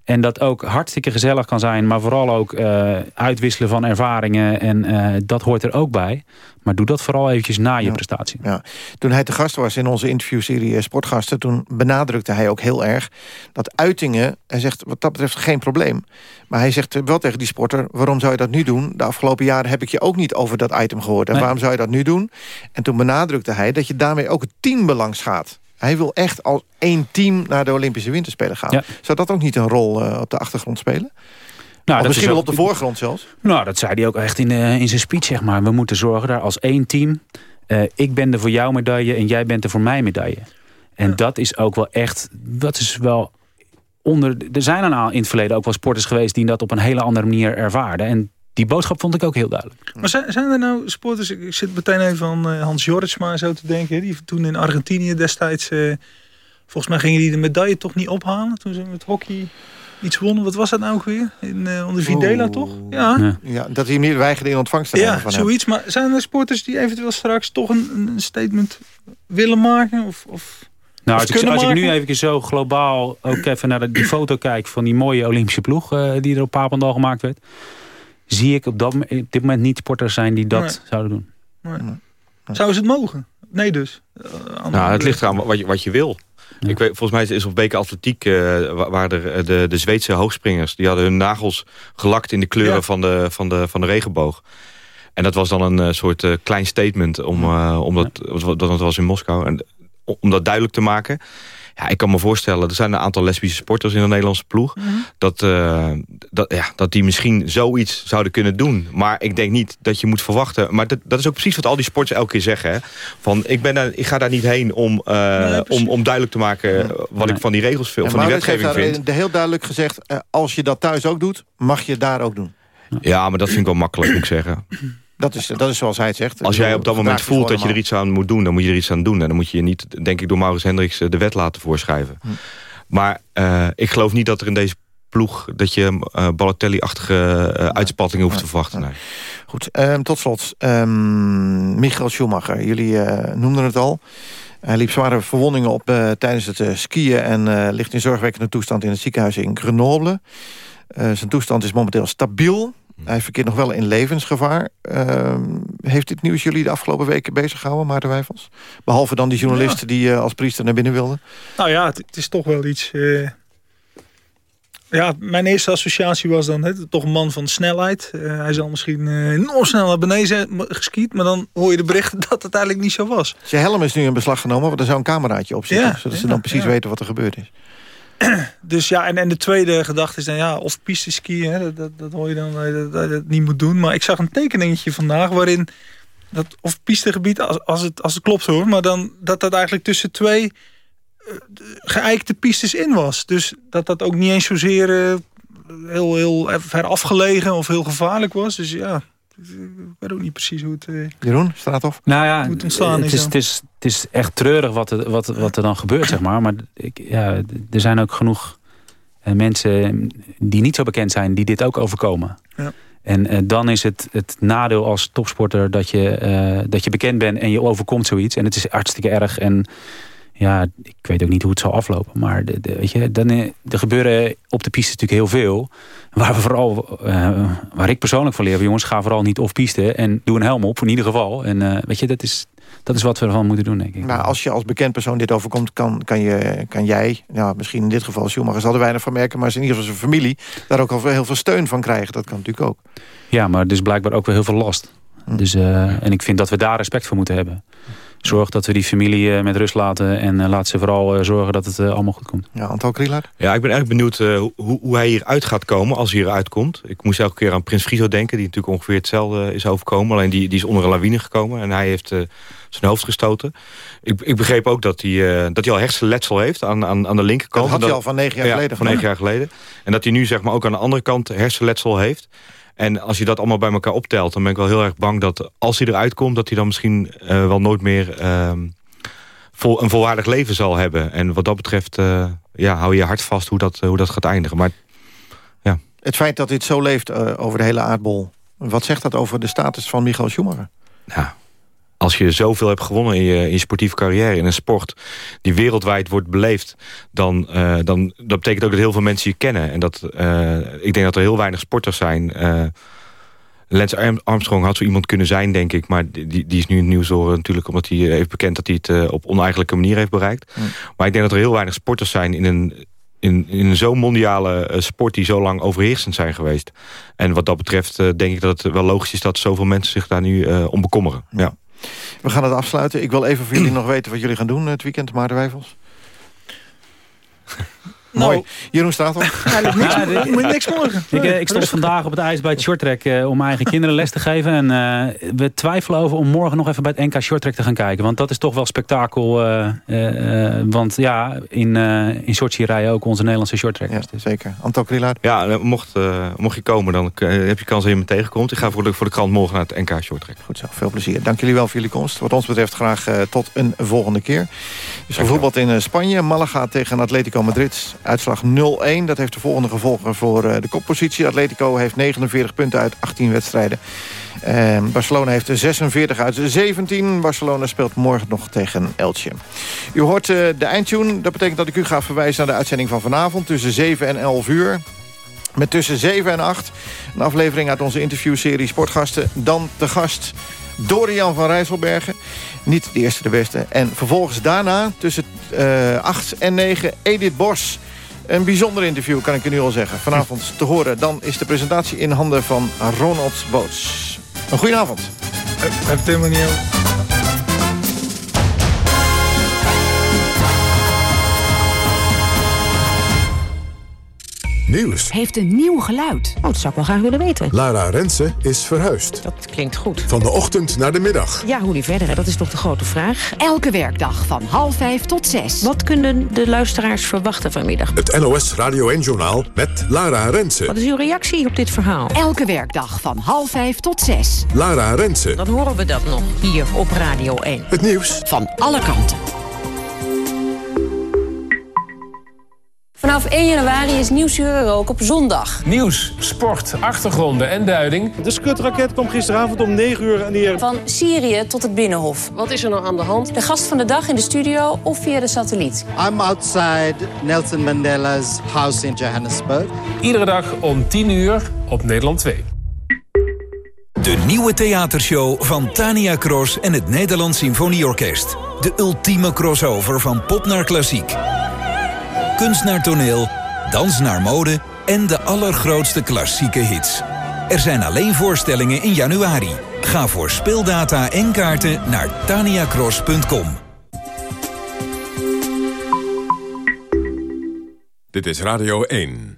En dat ook hartstikke gezellig kan zijn. Maar vooral ook eh, uitwisselen van ervaringen. En eh, dat hoort er ook bij. Maar doe dat vooral eventjes na je prestatie. Ja. Toen hij te gast was in onze interviewserie eh, Sportgasten... toen benadrukte hij ook heel erg dat uitingen... hij zegt wat dat betreft geen probleem. Maar hij zegt wel tegen die sporter... waarom zou je dat nu doen? De afgelopen jaren heb ik je ook niet over dat item gehoord. En Nee. waarom zou je dat nu doen? En toen benadrukte hij dat je daarmee ook het teambelang schaadt. Hij wil echt als één team naar de Olympische Winterspelen gaan. Ja. Zou dat ook niet een rol eh, op de achtergrond spelen? Nou, of dat misschien is wel op de voorgrond zelfs? Nou, dat zei hij ook echt in, eh, in zijn speech, zeg maar. We moeten zorgen daar als één team. eh, ik ben er voor jouw medaille en jij bent er voor mijn medaille. En dat is ook wel echt... Dat is wel onder... Er zijn een aantal in het verleden ook wel sporters geweest... die dat op een hele andere manier ervaarden. En die boodschap vond ik ook heel duidelijk. Maar zijn, zijn er nou sporters... Ik zit meteen even aan eh, Hans Jorritsma zo te denken. Die toen in Argentinië destijds... eh, volgens mij gingen die de medaille toch niet ophalen. Toen ze met hockey iets wonnen. Wat was dat nou ook weer? In, eh, onder Videla Oeh. toch? Ja. Ja, dat hij niet weigerde in ontvangst te nemen Ja, van hem. zoiets. Maar zijn er sporters die eventueel straks toch een, een statement willen maken? Of, of Nou, als ik, kunnen als ik nu even zo globaal ook even naar de, die foto kijk... van die mooie Olympische ploeg eh, die er op Papendal gemaakt werd... zie ik op, dat, op dit moment niet sporters zijn die dat Nee. zouden doen. Nee. Zouden ze het mogen? Nee dus. Eh, Nou, het ligt eraan wat je, wat je wil. Ik weet, volgens mij is op WK Atletiek... eh, wa- waar er, eh, de, de Zweedse hoogspringers... die hadden hun nagels gelakt in de kleuren Ja. van, de, van, de, van de regenboog. En dat was dan een eh, soort eh, klein statement... om, eh, om dat, was in Moskou... En, om dat duidelijk te maken. Ja, ik kan me voorstellen, er zijn een aantal lesbische sporters in de Nederlandse ploeg. Mhm. dat, uh, dat, ja, dat die misschien zoiets zouden kunnen doen. Maar ik denk niet dat je moet verwachten. Maar dat, dat is ook precies wat al die sporters elke keer zeggen. Hè? Van, ik, ben daar, ik ga daar niet heen om, uh, nee, om, om duidelijk te maken wat nee. ik van die regels vind. Van die wetgeving vind. De heel duidelijk gezegd, uh, als je dat thuis ook doet, mag je daar ook doen. Ja, maar dat vind ik wel makkelijk, moet ik zeggen. Dat is, dat is zoals hij het zegt. Als jij op dat moment voelt dat je er iets aan moet doen... dan moet je er iets aan doen. En dan moet je je niet, denk ik, door Maurits Hendricks de wet laten voorschrijven. Hm. Maar uh, ik geloof niet dat er in deze ploeg... dat je uh, Balotelli-achtige uh, uitspattingen hoeft te verwachten. Nee. Goed, um, tot slot. Um, Michael Schumacher, jullie noemden het al. Hij liep zware verwondingen op tijdens het skiën... en ligt in zorgwekkende toestand in het ziekenhuis in Grenoble. zijn toestand is momenteel stabiel... Hij verkeert nog wel in levensgevaar. Uh, heeft dit nieuws jullie de afgelopen weken bezig gehouden, Maarten Wijfels? Behalve dan die journalisten ja. die uh, als priester naar binnen wilden. Nou ja, het, het is toch wel iets... Uh... Ja, mijn eerste associatie was dan toch een man van snelheid. Uh, hij zal misschien nog sneller naar beneden geskiet... maar dan hoor je de berichten dat het eigenlijk niet zo was. Zijn helm is nu in beslag genomen, want er zou een cameraatje op zitten. Ja, zodat ja, ze dan precies weten wat er gebeurd is. Dus ja, en, en de tweede gedachte is dan ja, of piste skiën, dat, dat, dat hoor je dan dat, dat je dat niet moet doen. Maar ik zag een tekeningetje vandaag waarin dat of pistegebied, als, als, het, als het klopt hoor, maar dan dat dat eigenlijk tussen twee uh, geëikte pistes in was. Dus dat dat ook niet eens zozeer uh, heel, heel ver afgelegen of heel gevaarlijk was. Dus ja, ik weet ook niet precies hoe het... Uh, Jeroen, staat of? Nou ja, het, ontstaan het, is, het, is, het is echt treurig wat er, wat, wat er dan gebeurt, zeg maar. Maar ik, ja, er zijn ook genoeg uh, mensen die niet zo bekend zijn... die dit ook overkomen. Ja. En uh, dan is het, het nadeel als topsporter dat je, dat je bekend bent... en je overkomt zoiets. En het is hartstikke erg en ja, ik weet ook niet hoe het zal aflopen. Maar de, de, weet je, dan, er gebeuren op de piste natuurlijk heel veel. Waar, we vooral, uh, waar ik persoonlijk van leer, jongens, ga vooral niet off piste. En doe een helm op, in ieder geval. En uh, weet je, dat is, dat is wat we ervan moeten doen, denk ik. Nou, als je als bekend persoon dit overkomt, kan, kan, je, kan jij... Ja, misschien in dit geval Schumacher zal er weinig van merken... maar in ieder geval zijn familie daar ook al heel veel steun van krijgen. Dat kan natuurlijk ook. Ja, maar dus blijkbaar ook wel heel veel last. Hm. Dus, uh, en ik vind dat we daar respect voor moeten hebben. Zorg dat we die familie uh, met rust laten. En uh, laat ze vooral uh, zorgen dat het allemaal goed komt. Ja, Antal Krielaert? Ja, ik ben erg benieuwd hoe, hoe hij hieruit gaat komen als hij eruit komt. Ik moest elke keer aan Prins Friso denken. Die natuurlijk ongeveer hetzelfde is overkomen. Alleen die, die is onder een lawine gekomen. En hij heeft zijn hoofd gestoten. Ik, ik begreep ook dat hij, dat hij al hersenletsel heeft aan, aan, aan de linkerkant. Dat had hij al van negen jaar ja, geleden. van negen jaar geleden. En dat hij nu zeg maar ook aan de andere kant hersenletsel heeft. En als je dat allemaal bij elkaar optelt... dan ben ik wel heel erg bang dat als hij eruit komt... dat hij dan misschien uh, wel nooit meer uh, vol, een volwaardig leven zal hebben. En wat dat betreft uh, ja, hou je hart vast hoe dat, hoe dat gaat eindigen. Maar, ja. Het feit dat dit zo leeft over de hele aardbol... wat zegt dat over de status van Michael Schumacher? Ja, als je zoveel hebt gewonnen in je, in je sportieve carrière... in een sport die wereldwijd wordt beleefd... dan, uh, dan dat betekent ook dat heel veel mensen je kennen. En dat, uh, ik denk dat er heel weinig sporters zijn... Uh, Lance Armstrong had zo iemand kunnen zijn, denk ik. Maar die, die is nu in het nieuws door natuurlijk... omdat hij heeft bekend dat hij het op oneigenlijke manier heeft bereikt. Mm. Maar ik denk dat er heel weinig sporters zijn... in een, in, in zo'n mondiale sport die zo lang overheersend zijn geweest. En wat dat betreft denk ik dat het wel logisch is... dat zoveel mensen zich daar nu om bekommeren. Ja. We gaan het afsluiten. Ik wil even voor jullie nog weten wat jullie gaan doen het weekend, Maarten Wijfels. Nou, Mooi. Jeroen staat op. Ja, moet niks morgen. Ik, ik, stond vandaag op het ijs bij het shorttrack uh, om mijn eigen kinderen les te geven. En uh, we twijfelen over om morgen nog even bij het NK shorttrack te gaan kijken. Want dat is toch wel spektakel. Uh, want ja, in, in Sochi rijden ook onze Nederlandse shorttrackers. Ja. Zeker. Anton Krielaert? Ja, mocht, mocht je komen, dan heb je kans dat je me tegenkomt. Ik ga voor de, voor de krant morgen naar het NK shorttrack. Goed zo, veel plezier. Dank jullie wel voor jullie komst. Wat ons betreft graag tot een volgende keer. Dus bijvoorbeeld in Spanje. Malaga tegen Atletico Madrid. Uitslag 0-1. Dat heeft de volgende gevolgen voor de koppositie. Atletico heeft 49 punten uit 18 wedstrijden. En Barcelona heeft 46 uit 17. Barcelona speelt morgen nog tegen Elche. U hoort de eindtune. Dat betekent dat ik u ga verwijzen naar de uitzending van vanavond... tussen 7 en 11 uur. Met tussen 7 en 8 een aflevering uit onze interviewserie Sportgasten. Dan de gast Dorian van Rijsselbergen. Niet de eerste de beste. En vervolgens daarna tussen uh, 8 en 9 Edith Bos... Een bijzonder interview, kan ik u nu al zeggen. Vanavond te horen. Dan is de presentatie in handen van Ronald Boots. Een goedenavond. Ik heb Nieuws. Heeft een nieuw geluid. Oh, dat zou ik wel graag willen weten. Lara Rensen is verhuisd. Dat klinkt goed. Van de ochtend naar de middag. Ja, hoe die verder, hè? dat is toch de grote vraag. Elke werkdag van half vijf tot zes. Wat kunnen de luisteraars verwachten vanmiddag? Het NOS Radio 1-journaal met Lara Rensen. Wat is uw reactie op dit verhaal? Elke werkdag van half vijf tot zes. Lara Rensen. Dan horen we dat nog hier op Radio 1. Het nieuws. Van alle kanten. Vanaf 1 januari is Nieuwsuur ook op zondag. Nieuws, sport, achtergronden en duiding. De skutraket komt gisteravond om 9 uur neer. Van Syrië tot het Binnenhof. Wat is er nou aan de hand? De gast van de dag in de studio of via de satelliet. I'm outside Nelson Mandela's house in Johannesburg. Iedere dag om 10 uur op Nederland 2. De nieuwe theatershow van Tania Cross en het Nederlands Symfonieorkest. De ultieme crossover van pop naar klassiek. Kunst naar toneel, dans naar mode en de allergrootste klassieke hits. Er zijn alleen voorstellingen in januari. Ga voor speeldata en kaarten naar taniacross.com. Dit is Radio 1.